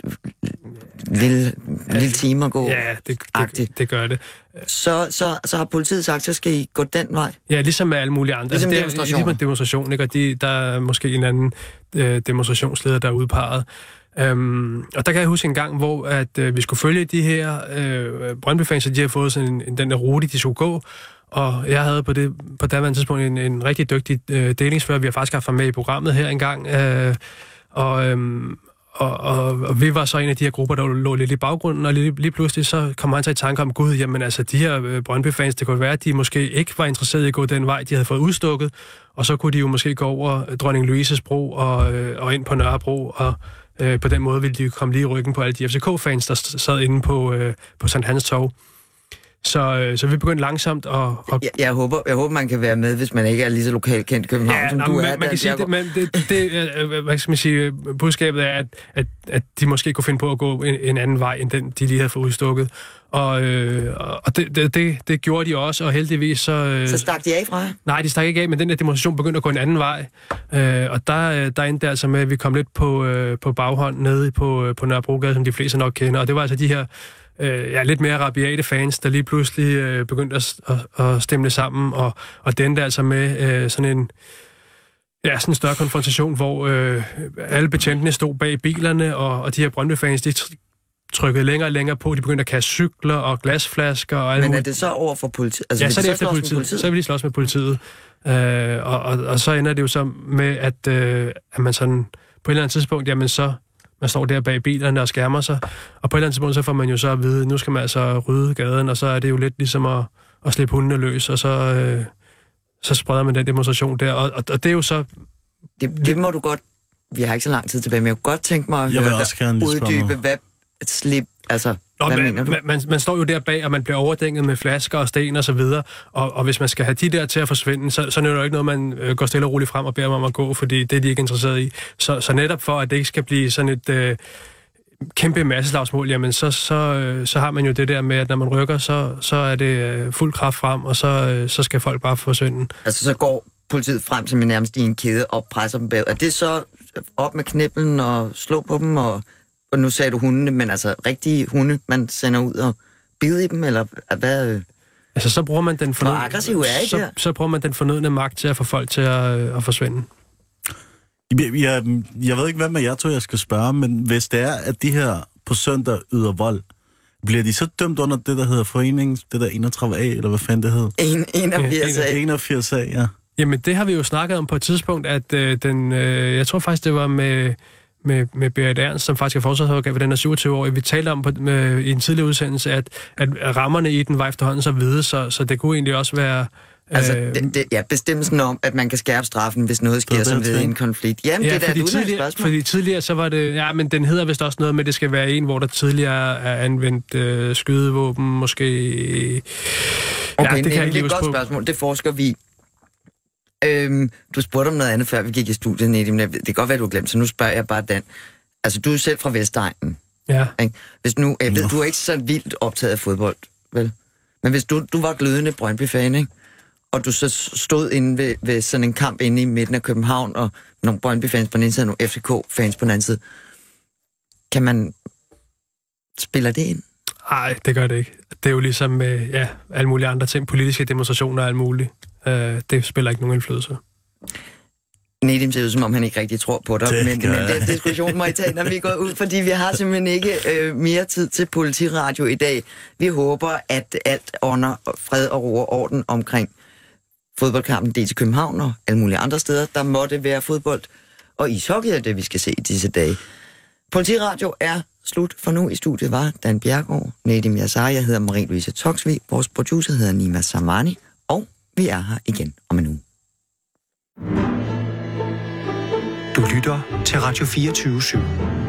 Speaker 4: lille, en lille time at gå?
Speaker 5: Ja, det, det, det gør det.
Speaker 4: Så, så, så har politiet sagt, så skal I gå den vej?
Speaker 5: Ja, ligesom med alle mulige andre.
Speaker 4: Ligesom altså, demonstration.
Speaker 5: Ligesom demonstration, ikke? Og de, der er måske en anden øh, demonstrationsleder, der er udpeget. Um, og der kan jeg huske en gang, hvor at, øh, vi skulle følge de her øh, Brøndby-fans, de har fået sådan en, en, den der rute, de skulle gå. Og jeg havde på det på daværende tidspunkt en, en rigtig dygtig øh, delingsfører. Vi har faktisk haft ham med i programmet her engang. Øh, og, øhm, og, og, og vi var så en af de her grupper, der lå lidt i baggrunden, og lige, lige pludselig så kom han så i tanke om, gud, jamen altså de her øh, Brøndby-fans, det kunne være, at de måske ikke var interesserede i at gå den vej, de havde fået udstukket, og så kunne de jo måske gå over øh, Dronning Louises bro og, øh, og ind på Nørrebro, og øh, på den måde ville de komme lige i ryggen på alle de FCK-fans, der sad inde på, øh, på St. Hans Torv. Så, øh, så vi begyndte langsomt at... at...
Speaker 4: Jeg, jeg, håber, jeg håber, man kan være med, hvis man ikke er lige så lokalt kendt i København, ja, som du
Speaker 5: man,
Speaker 4: er.
Speaker 5: Man kan sige, det, men det, det, øh, hvad skal man sige, budskabet er, at, at, at de måske kunne finde på at gå en, en anden vej, end den, de lige havde fået udstukket. Og, øh, og det, det, det, det gjorde de også, og heldigvis så... Øh,
Speaker 4: så stak de af fra
Speaker 5: Nej, de stak ikke af, men den der demonstration begyndte at gå en anden vej. Øh, og der, der endte det altså med, at vi kom lidt på, øh, på baghånd nede på, på Nørrebrogade, som de fleste nok kender. Og det var altså de her øh, ja, lidt mere rabiate fans, der lige pludselig øh, begyndte at, at, at stemme sammen, og, og den der altså med øh, sådan en ja, sådan en større konfrontation, hvor øh, alle betjentene stod bag bilerne, og, og de her Brøndby-fans, de trykkede længere og længere på. De begyndte at kaste cykler og glasflasker og alt
Speaker 4: Men er det så over for politi-
Speaker 5: altså, ja, så er det efter politiet. politiet. Så vil de slås med politiet. Øh, og, og, og så ender det jo så med, at, øh, at man sådan på et eller andet tidspunkt, jamen så man står der bag bilerne og skærmer sig. Og på et eller andet tidspunkt, så får man jo så at vide, nu skal man altså rydde gaden, og så er det jo lidt ligesom at, at slippe hundene løs, og så, øh, så spreder man den demonstration der. Og, og, og det er jo så...
Speaker 4: Det, det må du godt... Vi har ikke så lang tid tilbage, men jeg kunne godt tænke mig at
Speaker 6: jeg høre dig
Speaker 4: uddybe, hvad slip, altså
Speaker 5: Nå, Hvad man, man, man, man står jo der bag, og man bliver overdænget med flasker og sten og så videre, og, og hvis man skal have de der til at forsvinde, så, så er det jo ikke noget, man øh, går stille og roligt frem og beder dem om at gå, fordi det er de ikke interesseret i. Så, så netop for, at det ikke skal blive sådan et... Øh, kæmpe masseslagsmål, jamen så, så, øh, så har man jo det der med, at når man rykker, så, så er det øh, fuld kraft frem, og så, så skal folk bare forsvinde.
Speaker 4: Altså så går politiet frem til nærmest i en kæde og presser dem bag. Er det så op med knippelen og slå på dem og og nu sagde du hundene, men altså rigtige hunde, man sender ud og bide i dem, eller hvad?
Speaker 5: Altså, så bruger man den fornødne,
Speaker 4: aggressiv er
Speaker 5: så, så bruger man den fornødne magt til at få folk til at, øh, at forsvinde.
Speaker 6: Jeg, jeg, jeg ved ikke, hvad med jer to, jeg skal spørge, men hvis det er, at de her på søndag yder vold, bliver de så dømt under det, der hedder foreningen, det der 31A, eller hvad fanden det hedder?
Speaker 4: 81A.
Speaker 6: 81A, ja.
Speaker 5: Jamen, det har vi jo snakket om på et tidspunkt, at øh, den, øh, jeg tror faktisk, det var med med, med Berit Ernst, som faktisk er forsvarsadvokat for den er 27 år. Vi talte om på, med, i en tidligere udsendelse, at, at rammerne i den var efterhånden så hvide, så, så det kunne egentlig også være
Speaker 4: Altså, øh, det, det, ja, bestemmelsen om, at man kan skærpe straffen, hvis noget sker som ved en konflikt. Jamen, ja, det er da et tidligere,
Speaker 5: Fordi tidligere, så var det... Ja, men den hedder vist også noget med, at det skal være en, hvor der tidligere er anvendt øh, skydevåben, måske...
Speaker 4: Okay, ja, det, kan det er et godt på. spørgsmål. Det forsker vi Øhm, du spurgte om noget andet, før vi gik i studiet, Nedim. Det kan godt være, du har glemt, så nu spørger jeg bare Dan. Altså, du er selv fra Vestegnen.
Speaker 5: Ja.
Speaker 4: Ikke? Hvis nu, jeg ved, du er ikke så vildt optaget af fodbold, vel? Men hvis du, du var glødende Brøndby-fan, ikke? og du så stod inde ved, ved sådan en kamp inde i midten af København, og nogle Brøndby-fans på den ene side, og nogle FCK-fans på den anden side, kan man... Spiller det ind?
Speaker 5: Nej, det gør det ikke. Det er jo ligesom med ja, alle mulige andre ting, politiske demonstrationer og alt muligt. Øh, det spiller ikke nogen indflydelse.
Speaker 4: Nedim ser ud, som om han ikke rigtig tror på dig, det men, men den diskussion må I tage, når vi går ud, fordi vi har simpelthen ikke øh, mere tid til politiradio i dag. Vi håber, at alt under fred og ro og orden omkring fodboldkampen dels i København og alle mulige andre steder, der måtte være fodbold. Og ishockey er det, vi skal se i disse dage. Politiradio er slut for nu. I studiet var Dan Bjergård, Nedim Yassar, jeg hedder Marie-Louise Toksvig, vores producer hedder Nima Samani, og vi er her igen om en uge.
Speaker 3: Du lytter til Radio 24 /7.